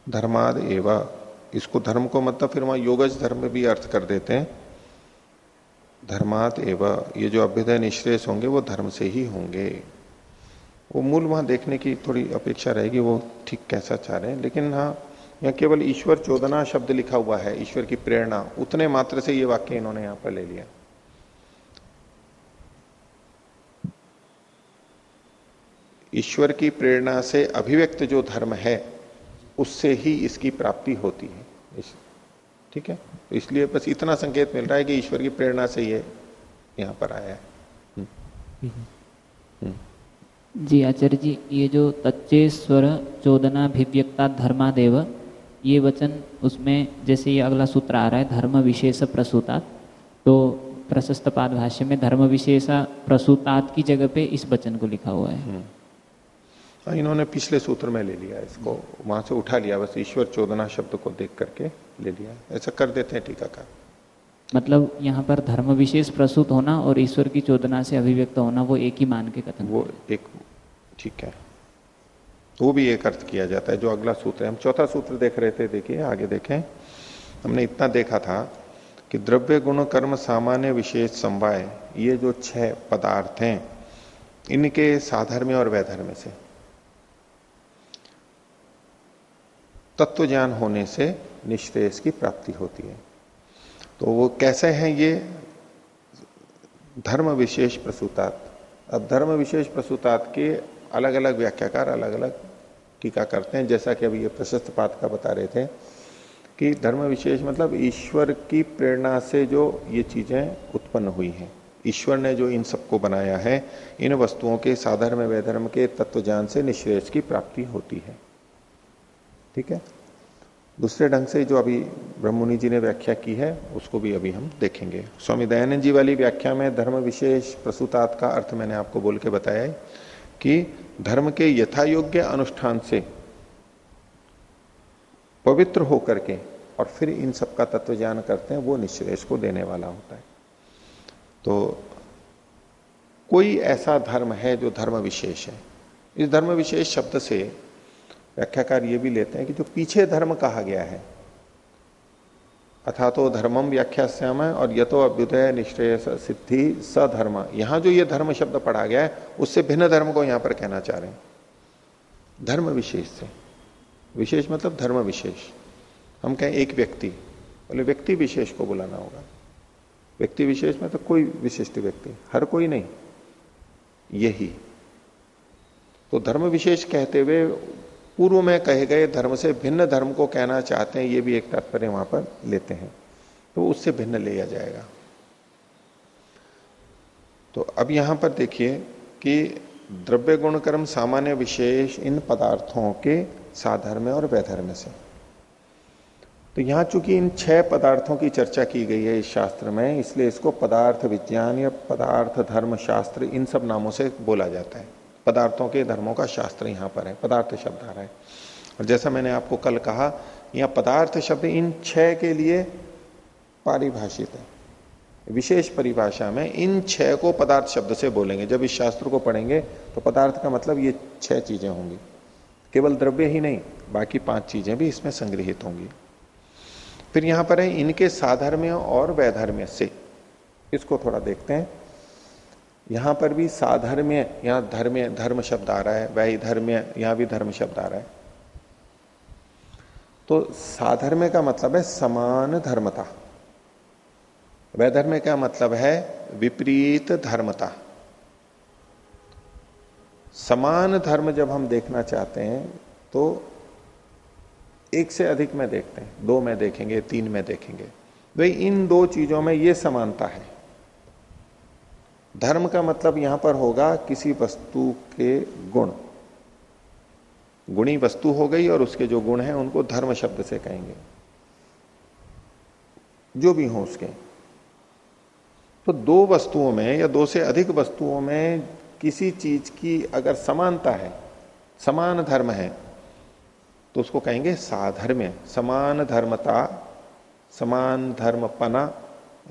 धर्माद एव इसको धर्म को मतलब फिर वहाँ योगज धर्म भी अर्थ कर देते हैं। धर्मात एव ये जो अभ्युदय निश्रेष होंगे वो धर्म से ही होंगे। वो मूल वहाँ देखने की थोड़ी अपेक्षा रहेगी, वो ठीक कैसा चाह रहे हैं, लेकिन हाँ यहाँ केवल ईश्वर चोदना शब्द लिखा हुआ है, ईश्वर की प्रेरणा। उतने मात्र से ये वाक्य इन्होंने यहाँ पर ले लिया। ईश्वर की प्रेरणा से अभिव्यक्त जो धर्म है, उससे ही इसकी प्राप्ति होती है। ठीक है? तो इसलिए बस इतना संकेत मिल रहा है कि ईश्वर की प्रेरणा से ये यहाँ पर आया है। हम्म। हम्म। जी आचार्य जी, ये जो तच्चे स्वर चोदनाभिव्यक्ता धर्मादेव ये वचन उसमें जैसे ये अगला सूत्र आ रहा है धर्म विशेष प्रसूतात तो प्रशस्त पाद भाष्य में धर्म विशेष प्रसूतात की जगह पे इस वचन को लिखा हुआ है। हम्म। हाँ, इन्होंने पिछले सूत्र में ले लिया इसको वहाँ से उठा लिया बस ईश्वर चोदना शब्द को देख करके ले लिया ऐसा कर देते हैं टीकाकार। मतलब यहाँ पर धर्म विशेष प्रसूत होना और ईश्वर की चोदना से अभिव्यक्त होना वो एक ही मान के कथन। वो एक ठीक है। वो भी एक अर्थ किया जाता है, जो अगला सूत्र है। हम चौथा सूत्र देख रहे थे, देखिए, आगे देखें। हमने इतना देखा था कि द्रव्य गुण कर्म सामान्य विशेष समवाय, ये जो छह पदार्थ हैं, इनके साधर्म्य और वैधर्म्य से तत्व ज्ञान होने से निश्रेयस की प्राप्ति होती है। तो वो कैसे हैं ये? धर्म विशेष प्रसूतात। अब धर्म विशेष प्रसूतात के अलग अलग व्याख्याकार अलग अलग टीका करते हैं, जैसा कि अभी ये प्रशस्त पात का बता रहे थे, कि धर्म विशेष मतलब ईश्वर की प्रेरणा से जो ये चीज़ें उत्पन्न हुई हैं। ईश्वर ने जो इन सबको बनाया है, इन वस्तुओं के साधर्म वैधर्म के तत्व ज्ञान से निश्रेष की प्राप्ति होती है। ठीक है? दूसरे ढंग से जो अभी ब्रह्ममुनि जी ने व्याख्या की है, उसको भी अभी हम देखेंगे। स्वामी दयानंद जी वाली व्याख्या में धर्म विशेष प्रसूतात का अर्थ मैंने आपको बोल के बताया है। कि धर्म के यथा योग्य अनुष्ठान से पवित्र होकर के और फिर इन सब का तत्व ज्ञान करते हैं, वो निश्रेष को देने वाला होता है। तो कोई ऐसा धर्म है जो धर्म विशेष है? इस धर्म विशेष शब्द से व्याख्याकार ये भी लेते हैं कि जो पीछे धर्म कहा गया है अथा तो धर्मम व्याख्या श्याम है और यथो अभ्युदय निश्चय सिद्धि सधर्म यहाँ जो ये धर्म शब्द पढ़ा गया है, उससे भिन्न धर्म को यहाँ पर कहना चाह रहे हैं। धर्म विशेष से। विशेष मतलब धर्म विशेष। हम कहें एक व्यक्ति। बोले, व्यक्ति विशेष को बुलाना होगा। व्यक्ति विशेष में तो कोई विशिष्ट व्यक्ति, हर कोई नहीं। यही। तो धर्म विशेष कहते हुए पूर्व में कहे गए धर्म से भिन्न धर्म को कहना चाहते हैं, ये भी एक तात्पर्य वहाँ पर लेते हैं। तो उससे भिन्न लिया जाएगा। तो अब यहाँ पर देखिए कि द्रव्य गुण कर्म सामान्य विशेष इन पदार्थों के साधर्म और वैधर्म से। तो यहाँ चूँकि इन छह पदार्थों की चर्चा की गई है इस शास्त्र में, इसलिए इसको पदार्थ विज्ञान या पदार्थ धर्म शास्त्र इन सब नामों से बोला जाता है। पदार्थों के धर्मों का शास्त्र यहाँ पर है, पदार्थ शब्द आ रहा है। और जैसा मैंने आपको कल कहा, यहाँ पदार्थ शब्द इन छह के लिए पारिभाषित है। विशेष परिभाषा में इन छह को पदार्थ शब्द से बोलेंगे। जब इस शास्त्र को पढ़ेंगे तो पदार्थ का मतलब ये छह चीज़ें होंगी। केवल द्रव्य ही नहीं, बाकी पाँच चीज़ें भी इसमें संग्रहित होंगी। फिर यहाँ पर है, इनके साधर्म्य और वैधर्म्य से। इसको थोड़ा देखते हैं। यहाँ पर भी साधर्म्य, यहाँ धर्म धर्म शब्द आ रहा है, वही धर्म्य, यहाँ भी धर्म शब्द आ रहा है। तो साधर्म्य का मतलब है समान धर्मता। वैधर्म्य का मतलब है विपरीत धर्मता। समान धर्म जब हम देखना चाहते हैं तो एक से अधिक में देखते हैं, दो में देखेंगे, तीन में देखेंगे। भाई इन दो चीज़ों में यह समानता है। धर्म का मतलब यहाँ पर होगा किसी वस्तु के गुण। गुणी वस्तु हो गई और उसके जो गुण हैं उनको धर्म शब्द से कहेंगे। जो भी हो उसके। तो दो वस्तुओं में या दो से अधिक वस्तुओं में किसी चीज़ की अगर समानता है, समान धर्म है तो उसको कहेंगे साधर्म्य। समान धर्मता, समान धर्मपना,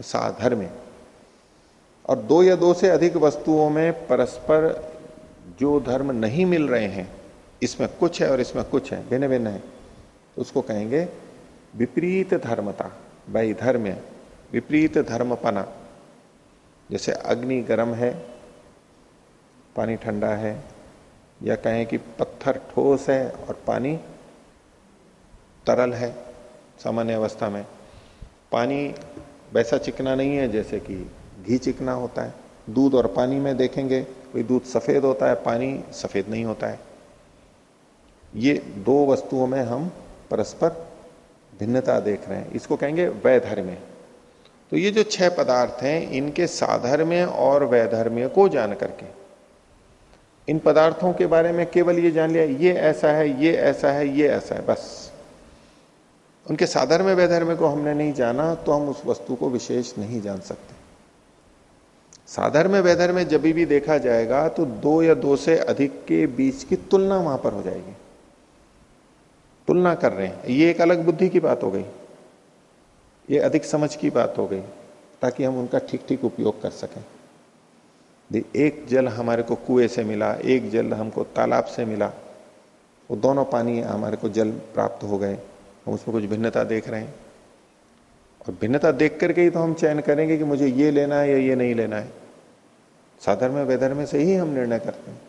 साधर्म्य। और दो या दो से अधिक वस्तुओं में परस्पर जो धर्म नहीं मिल रहे हैं, इसमें कुछ है और इसमें कुछ है भिन्न भिन्न है तो उसको कहेंगे विपरीत धर्मता। भाई, धर्म विपरीत धर्मपना। जैसे अग्नि गर्म है, पानी ठंडा है, या कहें कि पत्थर ठोस है और पानी तरल है, सामान्य अवस्था में। पानी वैसा चिकना नहीं है जैसे कि घी चिकना होता है। दूध और पानी में देखेंगे कोई दूध सफ़ेद होता है, पानी सफ़ेद नहीं होता है। ये दो वस्तुओं में हम परस्पर भिन्नता देख रहे हैं। इसको कहेंगे वैधर्म्य। तो ये जो छह पदार्थ हैं, इनके साधर्म्य और वैधर्म्य को जान करके, इन पदार्थों के बारे में केवल ये जान लिया, ये ऐसा है, ये ऐसा है, ये ऐसा है, बस। उनके साधर्म्य, वैधर्म्य को हमने नहीं जाना तो हम उस वस्तु को विशेष नहीं जान सकते। साधर्म्य में जब भी देखा जाएगा तो दो या दो से अधिक के बीच की तुलना वहाँ पर हो जाएगी। तुलना कर रहे हैं। ये एक अलग बुद्धि की बात हो गई। ये अधिक समझ की बात हो गई, ताकि हम उनका ठीक ठीक उपयोग कर सकें। एक जल हमारे को कुएँ से मिला, एक जल हमको तालाब से मिला, वो दोनों पानी हमारे को जल प्राप्त हो गए। हम उसमें कुछ भिन्नता देख रहे हैं। और भिन्नता देख करके ही तो हम चयन करेंगे कि मुझे ये लेना है या ये नहीं लेना है। साधर्म वैधर्म से ही हम निर्णय करते हैं।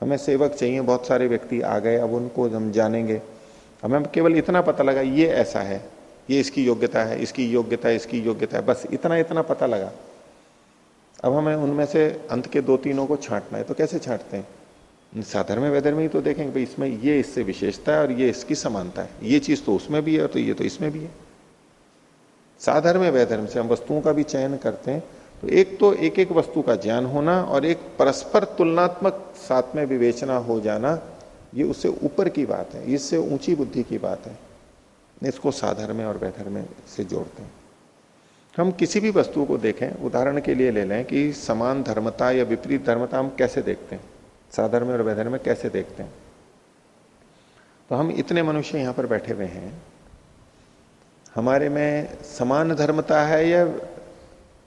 हमें सेवक चाहिए, बहुत सारे व्यक्ति आ गए, अब उनको हम जानेंगे। हमें केवल इतना पता लगा, ये ऐसा है, ये इसकी योग्यता है, इसकी योग्यता इसकी योग्यता है, बस इतना इतना पता लगा। अब हमें उनमें से अंत के दो तीनों को छांटना है तो कैसे छांटते हैं? साधर्म वैधर्म ही तो देखेंगे, भाई इसमें ये इससे विशेषता है और ये इसकी समानता है। ये चीज़ तो उसमें भी है तो ये तो इसमें भी है। साधर्म वैधर्म से हम वस्तुओं का भी चयन करते हैं तो एक तो एक एक वस्तु का ज्ञान होना और एक परस्पर तुलनात्मक साथ में विवेचना हो जाना, ये उससे ऊपर की बात है, इससे ऊँची बुद्धि की बात है। इसको साधर्म और वैधर्म से जोड़ते हैं। हम किसी भी वस्तु को देखें, उदाहरण के लिए ले लें कि समान धर्मता या विपरीत धर्मता हम कैसे देखते हैं? साधर्म और वैधर्म कैसे देखते हैं? तो हम इतने मनुष्य यहाँ पर बैठे हुए हैं। हमारे में समान धर्मता है या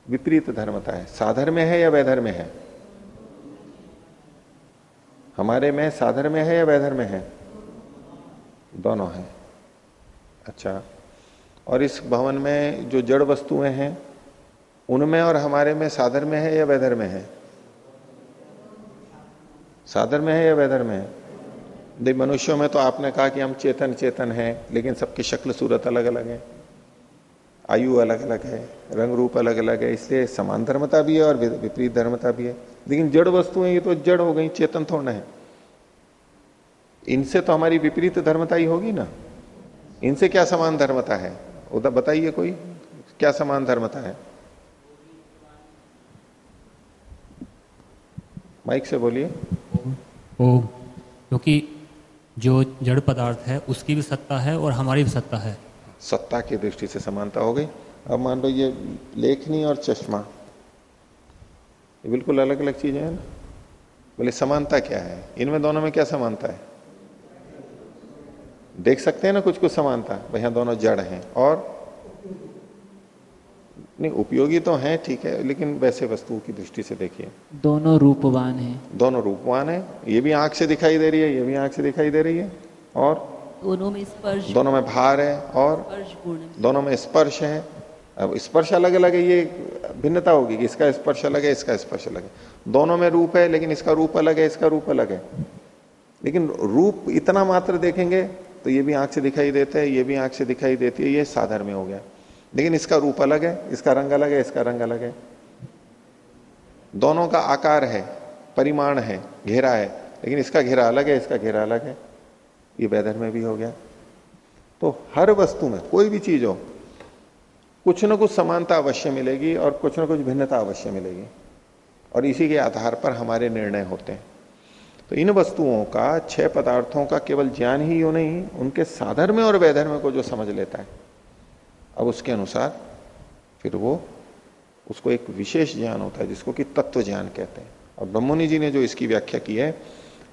विपरीत धर्मता है। साधर्म है या वैधर्म है? हमारे में साधर्म है या वैधर्म है? दोनों है। अच्छा और इस भवन में जो जड़ वस्तुएँ हैं, उनमें और हमारे में साधर में है या वैधर में है? साधर में है या वैधर में है? देख मनुष्यों में तो आपने कहा कि हम चेतन चेतन हैं, लेकिन सबकी शक्ल सूरत अलग अलग है। आयु अलग अलग है, रंग रूप अलग अलग है, इसलिए समान धर्मता भी है और विपरीत धर्मता भी है। लेकिन जड़ वस्तुएँ ये तो जड़ हो गई, चेतन थोड़ा है। इनसे तो हमारी विपरीत धर्मता ही होगी ना। इनसे क्या समान धर्मता है? उधर बताइए कोई, क्या समान धर्मता है? माइक से बोलिए। ओ, क्योंकि जो जड़ पदार्थ है, उसकी भी सत्ता है और हमारी भी सत्ता है। सत्ता की दृष्टि से समानता हो गई। अब मान लो ये लेखनी और चश्मा ये बिल्कुल अलग अलग चीज़ें हैं ना। बोले समानता क्या है? इनमें दोनों में क्या समानता है? देख सकते हैं ना कुछ कुछ समानता। भाई दोनों जड़ हैं और नहीं उपयोगी तो हैं ठीक है लेकिन वैसे वस्तुओं की दृष्टि से देखिए। दोनों रूपवान है। दोनों रूपवान है। ये भी आँख से दिखाई दे रही है ये भी आँख से दिखाई दे रही है और दोनों में स्पर्श दोनों में भार है और दोनों में स्पर्श है। अब स्पर्श अलग अलग है ये भिन्नता होगी कि इसका स्पर्श अलग है इसका स्पर्श अलग है। दोनों में रूप है लेकिन इसका रूप अलग है इसका रूप अलग है। लेकिन रूप इतना मात्र देखेंगे तो ये भी आँख से दिखाई देता है ये भी आँख से दिखाई देती है ये साधर में हो गया। लेकिन इसका रूप अलग है इसका रंग अलग है इसका रंग अलग है। दोनों का आकार है परिमाण है घेरा है लेकिन इसका घेरा अलग है इसका घेरा अलग है। ये वैधर में भी हो गया। तो हर वस्तु में, कोई भी चीज़ हो, कुछ ना कुछ समानता अवश्य मिलेगी और कुछ ना कुछ भिन्नता अवश्य मिलेगी। और इसी के आधार पर हमारे निर्णय होते हैं। तो इन वस्तुओं का, छह पदार्थों का केवल ज्ञान ही हो नहीं, उनके साधर्म और वैधर्म को जो समझ लेता है, अब उसके अनुसार फिर वो, उसको एक विशेष ज्ञान होता है, जिसको कि तत्व ज्ञान कहते हैं। और ब्रह्मणि जी ने जो इसकी व्याख्या की है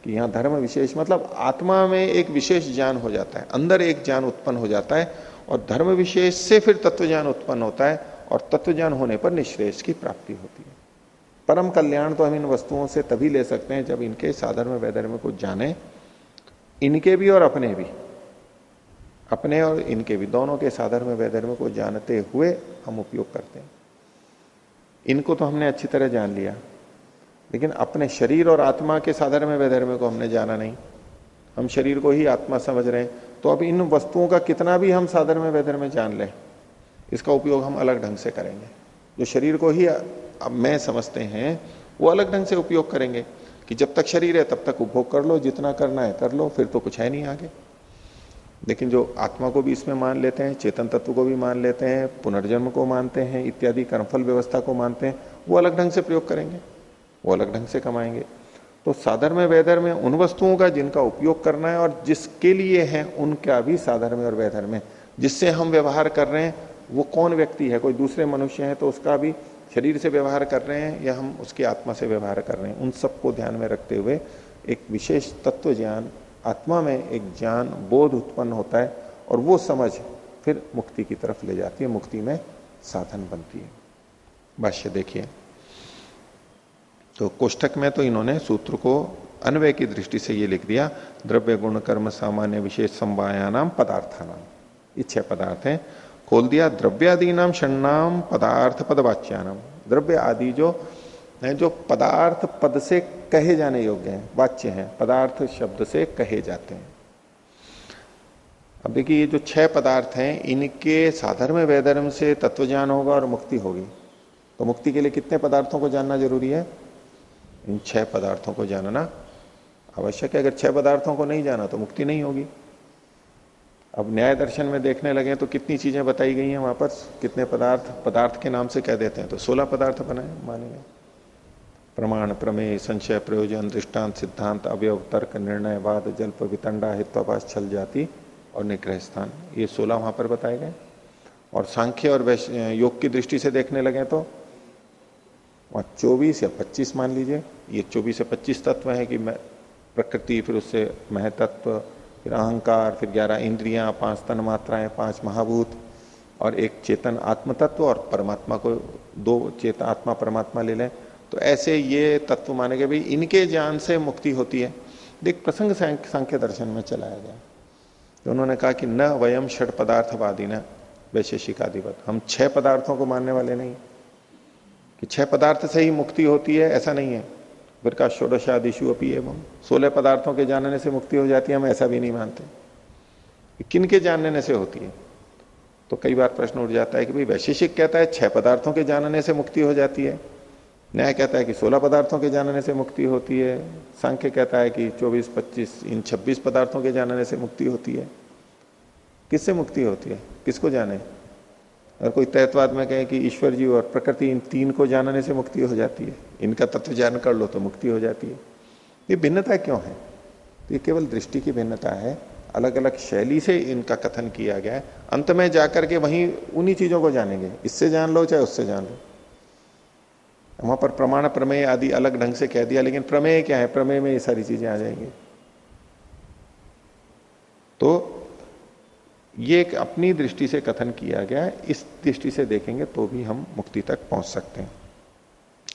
कि यहाँ धर्म विशेष मतलब आत्मा में एक विशेष ज्ञान हो जाता है, अंदर एक ज्ञान उत्पन्न हो जाता है और धर्म विशेष से फिर तत्व ज्ञान उत्पन्न होता है और तत्व ज्ञान होने पर निश्रेष की प्राप्ति होती है। परम कल्याण तो हम इन वस्तुओं से तभी ले सकते हैं जब इनके साधर्म वैधर्म को जाने, इनके भी और अपने भी। अपने और इनके भी, दोनों के साधर्म वैधर्म को जानते हुए हम उपयोग करते हैं। इनको तो हमने अच्छी तरह जान लिया। लेकिन अपने शरीर और आत्मा के साधर्म वैधर्म को हमने जाना नहीं। हम शरीर को ही आत्मा समझ रहे हैं। तो अब इन वस्तुओं का कितना भी हम साधर्म वैधर्म जान लें, इसका उपयोग हम अलग ढंग से करेंगे। जो शरीर को ही अब मैं समझते हैं, वो अलग ढंग से उपयोग करेंगे कि जब तक शरीर है, तब तक उपभोग कर लो, जितना करना है कर लो, फिर तो कुछ है नहीं आगे। लेकिन जो आत्मा को भी इसमें मान लेते हैं, चेतन तत्व को भी मान लेते हैं, पुनर्जन्म को मानते हैं, इत्यादि कर्मफल व्यवस्था को मानते हैं, वो अलग ढंग से प्रयोग करेंगे। वो अलग ढंग से कमाएँगे। तो साधर में, वैधर में, उन वस्तुओं का जिनका उपयोग करना है और जिसके लिए है, उनका भी साधर में और वैधर में। जिससे हम व्यवहार कर रहे हैं, वो कौन व्यक्ति है? कोई दूसरे मनुष्य है तो उसका भी शरीर से व्यवहार कर रहे हैं या हम उसकी आत्मा से व्यवहार कर रहे हैं? उन सबको ध्यान में रखते हुए एक विशेष तत्व ज्ञान, आत्मा में एक ज्ञान बोध उत्पन्न होता है और वो समझ फिर मुक्ति की तरफ़ ले जाती है। मुक्ति में साधन बनती है। भाष्य देखिए। तो कोष्ठक में तो इन्होंने सूत्र को अन्वय की दृष्टि से ये लिख दिया, द्रव्य गुण, कर्म, सामान्य, विशेष संवायानाम पदार्थानाम। ये छह पदार्थ हैं। खोल दिया द्रव्यादि नाम षण्णाम, पदार्थ, पदवाच्यानाम। द्रव्य आदि जो है, जो पदार्थ पद से कहे जाने योग्य हैं, वाच्य हैं, पदार्थ शब्द से कहे जाते हैं। अब देखिए, ये जो छह पदार्थ हैं, इनके साधर्म वैधर्म से तत्व ज्ञान होगा और मुक्ति होगी। तो मुक्ति के लिए कितने पदार्थों को जानना ज़रूरी है? इन छह पदार्थों को जानना आवश्यक है। अगर छह पदार्थों को नहीं जाना तो मुक्ति नहीं होगी। अब न्याय दर्शन में देखने लगे तो कितनी चीज़ें बताई गई हैं वहाँ पर कितने पदार्थ पदार्थ के नाम से कह देते हैं तो सोलह पदार्थ बनाए मानेंगे प्रमाण, प्रमेय, संशय, प्रयोजन, दृष्टांत, सिद्धांत, अवयव, तर्क, निर्णय, वाद, जल्प, वितंडा हित्वापास छल जाति और निग्रह स्थान। ये सोलह वहाँ पर बताए गए। और सांख्य और योग की दृष्टि से देखने लगे तो वहाँ चौबीस या पच्चीस मान लीजिए, ये चौबीस या पच्चीस तत्व है कि मैं प्रकृति, फिर उससे महतत्व, फिर अहंकार, फिर ग्यारह इंद्रियाँ, पाँच तन मात्राएँ, पाँच महाभूत, और एक चेतन आत्म तत्व और परमात्मा को दो चेतन आत्मा, परमात्मा ले लें। तो ऐसे ये तत्व माने गए, भाई, इनके ज्ञान से मुक्ति होती है। देख, प्रसंग सांख्य दर्शन में चलाया गया। तो उन्होंने कहा कि न वयम षट पदार्थवादी न वैशेषिक आदिवत हम छह पदार्थों को मानने वाले नहीं। कि छह पदार्थ से ही मुक्ति होती है, ऐसा नहीं है। फिर का षोडशादिशु अपी एवं। सोलह पदार्थों के जानने से मुक्ति हो जाती है, हम ऐसा भी नहीं मानते। किन के जानने से होती है? तो कई बार प्रश्न उठ जाता है कि भाई, वैशेषिक कहता है छह पदार्थों के जानने से मुक्ति हो जाती है। न्याय कहता है कि सोलह पदार्थों के जानने से मुक्ति होती है। सांख्य कहता है कि चौबीस, पच्चीस, इन छब्बीस पदार्थों के जानने से मुक्ति होती है। किससे मुक्ति होती है? किसको जाने? अगर कोई तैतवाद में कहे कि ईश्वर जी और प्रकृति इन तीन को जानने से मुक्ति हो जाती है, इनका तत्व ज्ञान कर लो तो मुक्ति हो जाती है। ये भिन्नता क्यों है? तो ये केवल दृष्टि की भिन्नता है। अलग अलग शैली से इनका कथन किया गया है। अंत में जाकर के वहीं उन्हीं चीज़ों को जानेंगे। इससे जान लो चाहे उससे जान लो। वहाँ पर प्रमाण प्रमेय आदि अलग ढंग से कह दिया, लेकिन प्रमेय क्या है? प्रमेय में ये सारी चीज़ें आ जाएँगी। तो ये एक अपनी दृष्टि से कथन किया गया है। इस दृष्टि से देखेंगे तो भी हम मुक्ति तक पहुँच सकते हैं।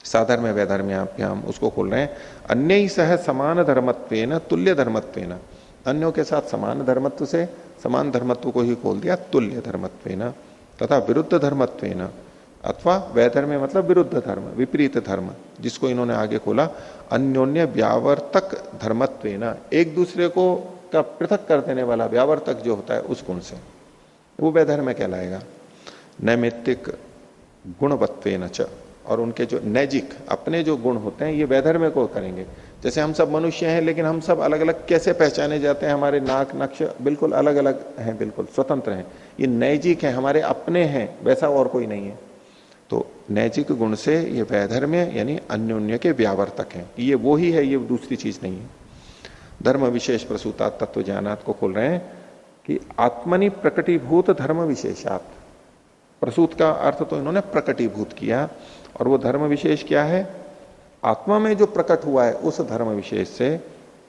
साधर्म वैधर्म हम उसको खोल रहे हैं। अन्य ही सह समान धर्मत्व तुल्य धर्मत्व अन्यों के साथ समान धर्मत्व से, समान धर्मत्व को ही खोल दिया, तुल्य धर्मत्व तथा विरुद्ध धर्मत्व अथवा वैधर्म मतलब विरुद्ध धर्म, विपरीत धर्म, जिसको इन्होंने आगे खोला, अन्योन्य व्यावर्तक धर्मत्व एक दूसरे को का पृथक कर देने वाला व्यावर्तक जो होता है उस गुण से। वो वैधर्म कहलाएगा। नैमित्तिक गुणवत्व न और उनके जो नैजिक, अपने जो गुण होते हैं, ये वैधर्म को करेंगे। जैसे हम सब मनुष्य हैं, लेकिन हम सब अलग अलग कैसे पहचाने जाते हैं? हमारे नाक नक्श बिल्कुल अलग अलग हैं, बिल्कुल स्वतंत्र हैं। ये नैजिक है, हमारे अपने हैं, वैसा और कोई नहीं है। तो नैजिक गुण से ये वैधर्म्य यानी अन्योन्य के व्यावर्तक हैं। ये वो ही है, ये दूसरी चीज़ नहीं है। धर्म विशेष प्रसूता तत्व ज्ञानात को खोल रहे हैं कि आत्मनि प्रकटीभूत धर्म विशेषात प्रसूत का अर्थ तो इन्होंने प्रकटीभूत किया, और वो धर्म विशेष क्या है? आत्मा में जो प्रकट हुआ है, उस धर्म विशेष से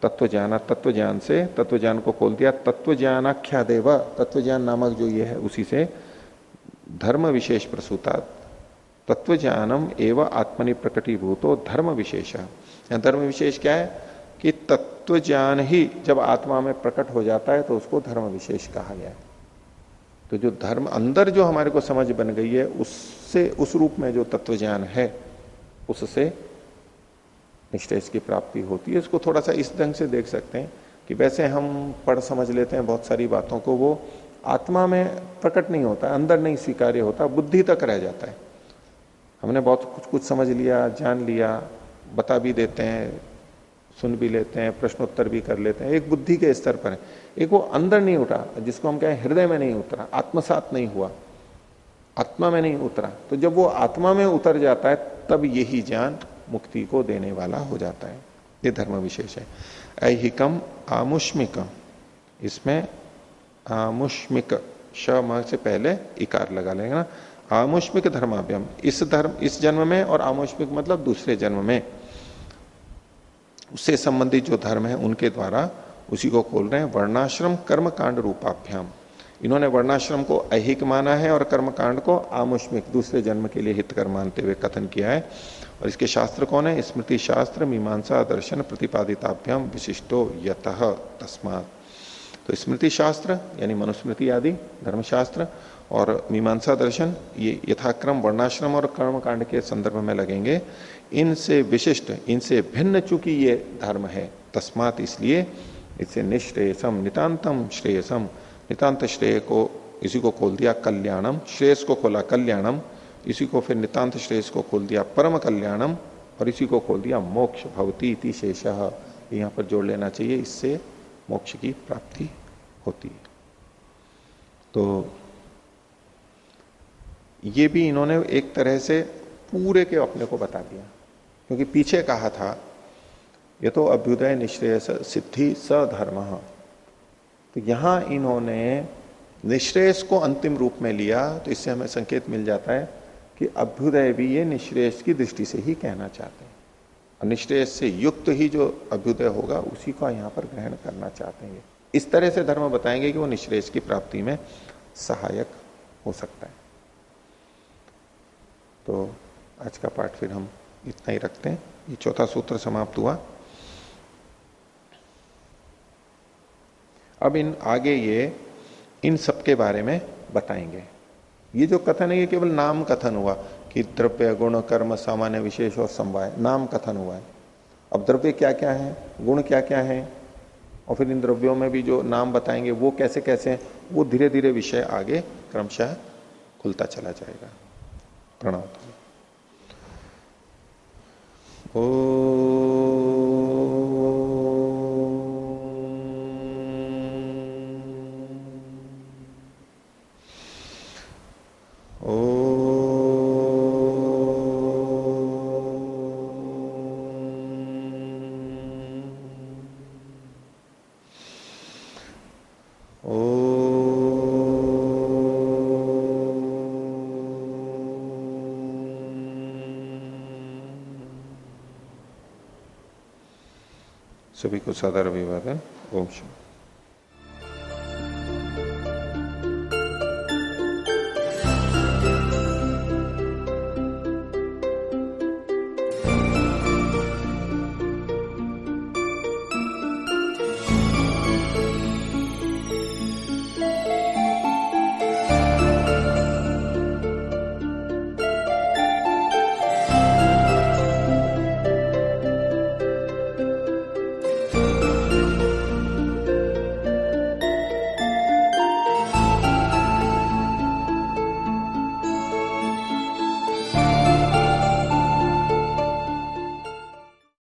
तत्व ज्ञान तत्व ज्ञान से तत्व ज्ञान को खोल दिया तत्व ज्ञानाख्या देव तत्व ज्ञान नामक जो ये है, उसी से धर्म विशेष प्रसूता तत्व ज्ञानम एवं आत्मनि प्रकटीभूतो धर्म विशेष धर्म विशेष क्या है? कि तत्व ज्ञान ही जब आत्मा में प्रकट हो जाता है तो उसको धर्म विशेष कहा गया है। तो जो धर्म अंदर जो हमारे को समझ बन गई है, उससे, उस रूप में जो तत्व ज्ञान है, उससे निश्चय की प्राप्ति होती है। इसको थोड़ा सा इस ढंग से देख सकते हैं कि वैसे हम पढ़ समझ लेते हैं बहुत सारी बातों को, वो आत्मा में प्रकट नहीं होता, अंदर नहीं स्वीकार्य होता, बुद्धि तक रह जाता है। हमने बहुत कुछ कुछ समझ लिया, जान लिया, बता भी देते हैं सुन भी लेते हैं, प्रश्नोत्तर भी कर लेते हैं। एक बुद्धि के स्तर पर है। एक वो अंदर नहीं उठा, जिसको हम कहें हृदय में नहीं उतरा, आत्मसात नहीं हुआ। आत्मा में नहीं उतरा। तो जब वो आत्मा में उतर जाता है, तब यही ज्ञान मुक्ति को देने वाला हो जाता है। ये धर्म विशेष है। ऐहिकम आमुष्मिकम। इसमें आमुष्मिक श से पहले इकार लगा लेंगे ना। आमुष्मिक धर्माभ्यम। इस धर्म, इस जन्म में और आमुष्मिक मतलब दूसरे जन्म में। उससे संबंधित जो धर्म है, उनके द्वारा उसी को खोल रहे हैं, वर्णाश्रम कर्म कांड रूपाभ्याम। इन्होंने वर्णाश्रम को अहिक माना है और कर्म कांड को आमुष्मिक, दूसरे जन्म के लिए हितकर मानते हुए कथन किया है। और इसके शास्त्र कौन है? स्मृति शास्त्र, मीमांसा, दर्शन, प्रतिपादिताभ्याम, विशिष्टो यत, तस्मात। तो स्मृति शास्त्र, यानी मनुस्मृति आदि, धर्मशास्त्र और मीमांसा दर्शन, ये यथाक्रम वर्णाश्रम और कर्म कांड के संदर्भ में लगेंगे। इनसे विशिष्ट, इनसे भिन्न चूँकि ये धर्म है, तस्मात इसलिए इससे निश्रेयसम नितांतम श्रेयसम नितांत श्रेय को इसी को खोल दिया कल्याणम, श्रेयस को खोला कल्याणम, इसी को फिर नितांत श्रेयस को खोल दिया परम कल्याणम, और इसी को खोल दिया मोक्ष भवती इति शेष। यहाँ पर जोड़ लेना चाहिए, इससे मोक्ष की प्राप्ति होती है। तो ये भी इन्होंने एक तरह से पूरे के अपने को बता दिया। क्योंकि पीछे कहा था, ये तो अभ्युदय निश्रेय सिद्धि सधर्म तो यहाँ इन्होंने निश्रेयस को अंतिम रूप में लिया तो इससे हमें संकेत मिल जाता है कि अभ्युदय भी ये निश्रेयस की दृष्टि से ही कहना चाहते हैं। और निश्रेयस से युक्त ही जो अभ्युदय होगा, उसी का यहाँ पर ग्रहण करना चाहते हैं। इस तरह से धर्म बताएँगे कि वो निश्रेयस की प्राप्ति में सहायक हो सकता है। तो आज का पाठ फिर हम इतना ही रखते हैं। ये चौथा सूत्र समाप्त हुआ। अब इन आगे ये, इन सब के बारे में बताएँगे। ये जो कथन है, ये केवल नाम कथन हुआ कि द्रव्य, गुण, कर्म, सामान्य, विशेष और समवाय, नाम कथन हुआ है। अब द्रव्य क्या क्या है? गुण क्या क्या है? और फिर इन द्रव्यों में भी जो नाम बताएँगे, वो कैसे कैसे हैं? वो धीरे धीरे विषय आगे क्रमशः खुलता चला जाएगा। प्रणाम ओ सादर अभिवादन ओम शांति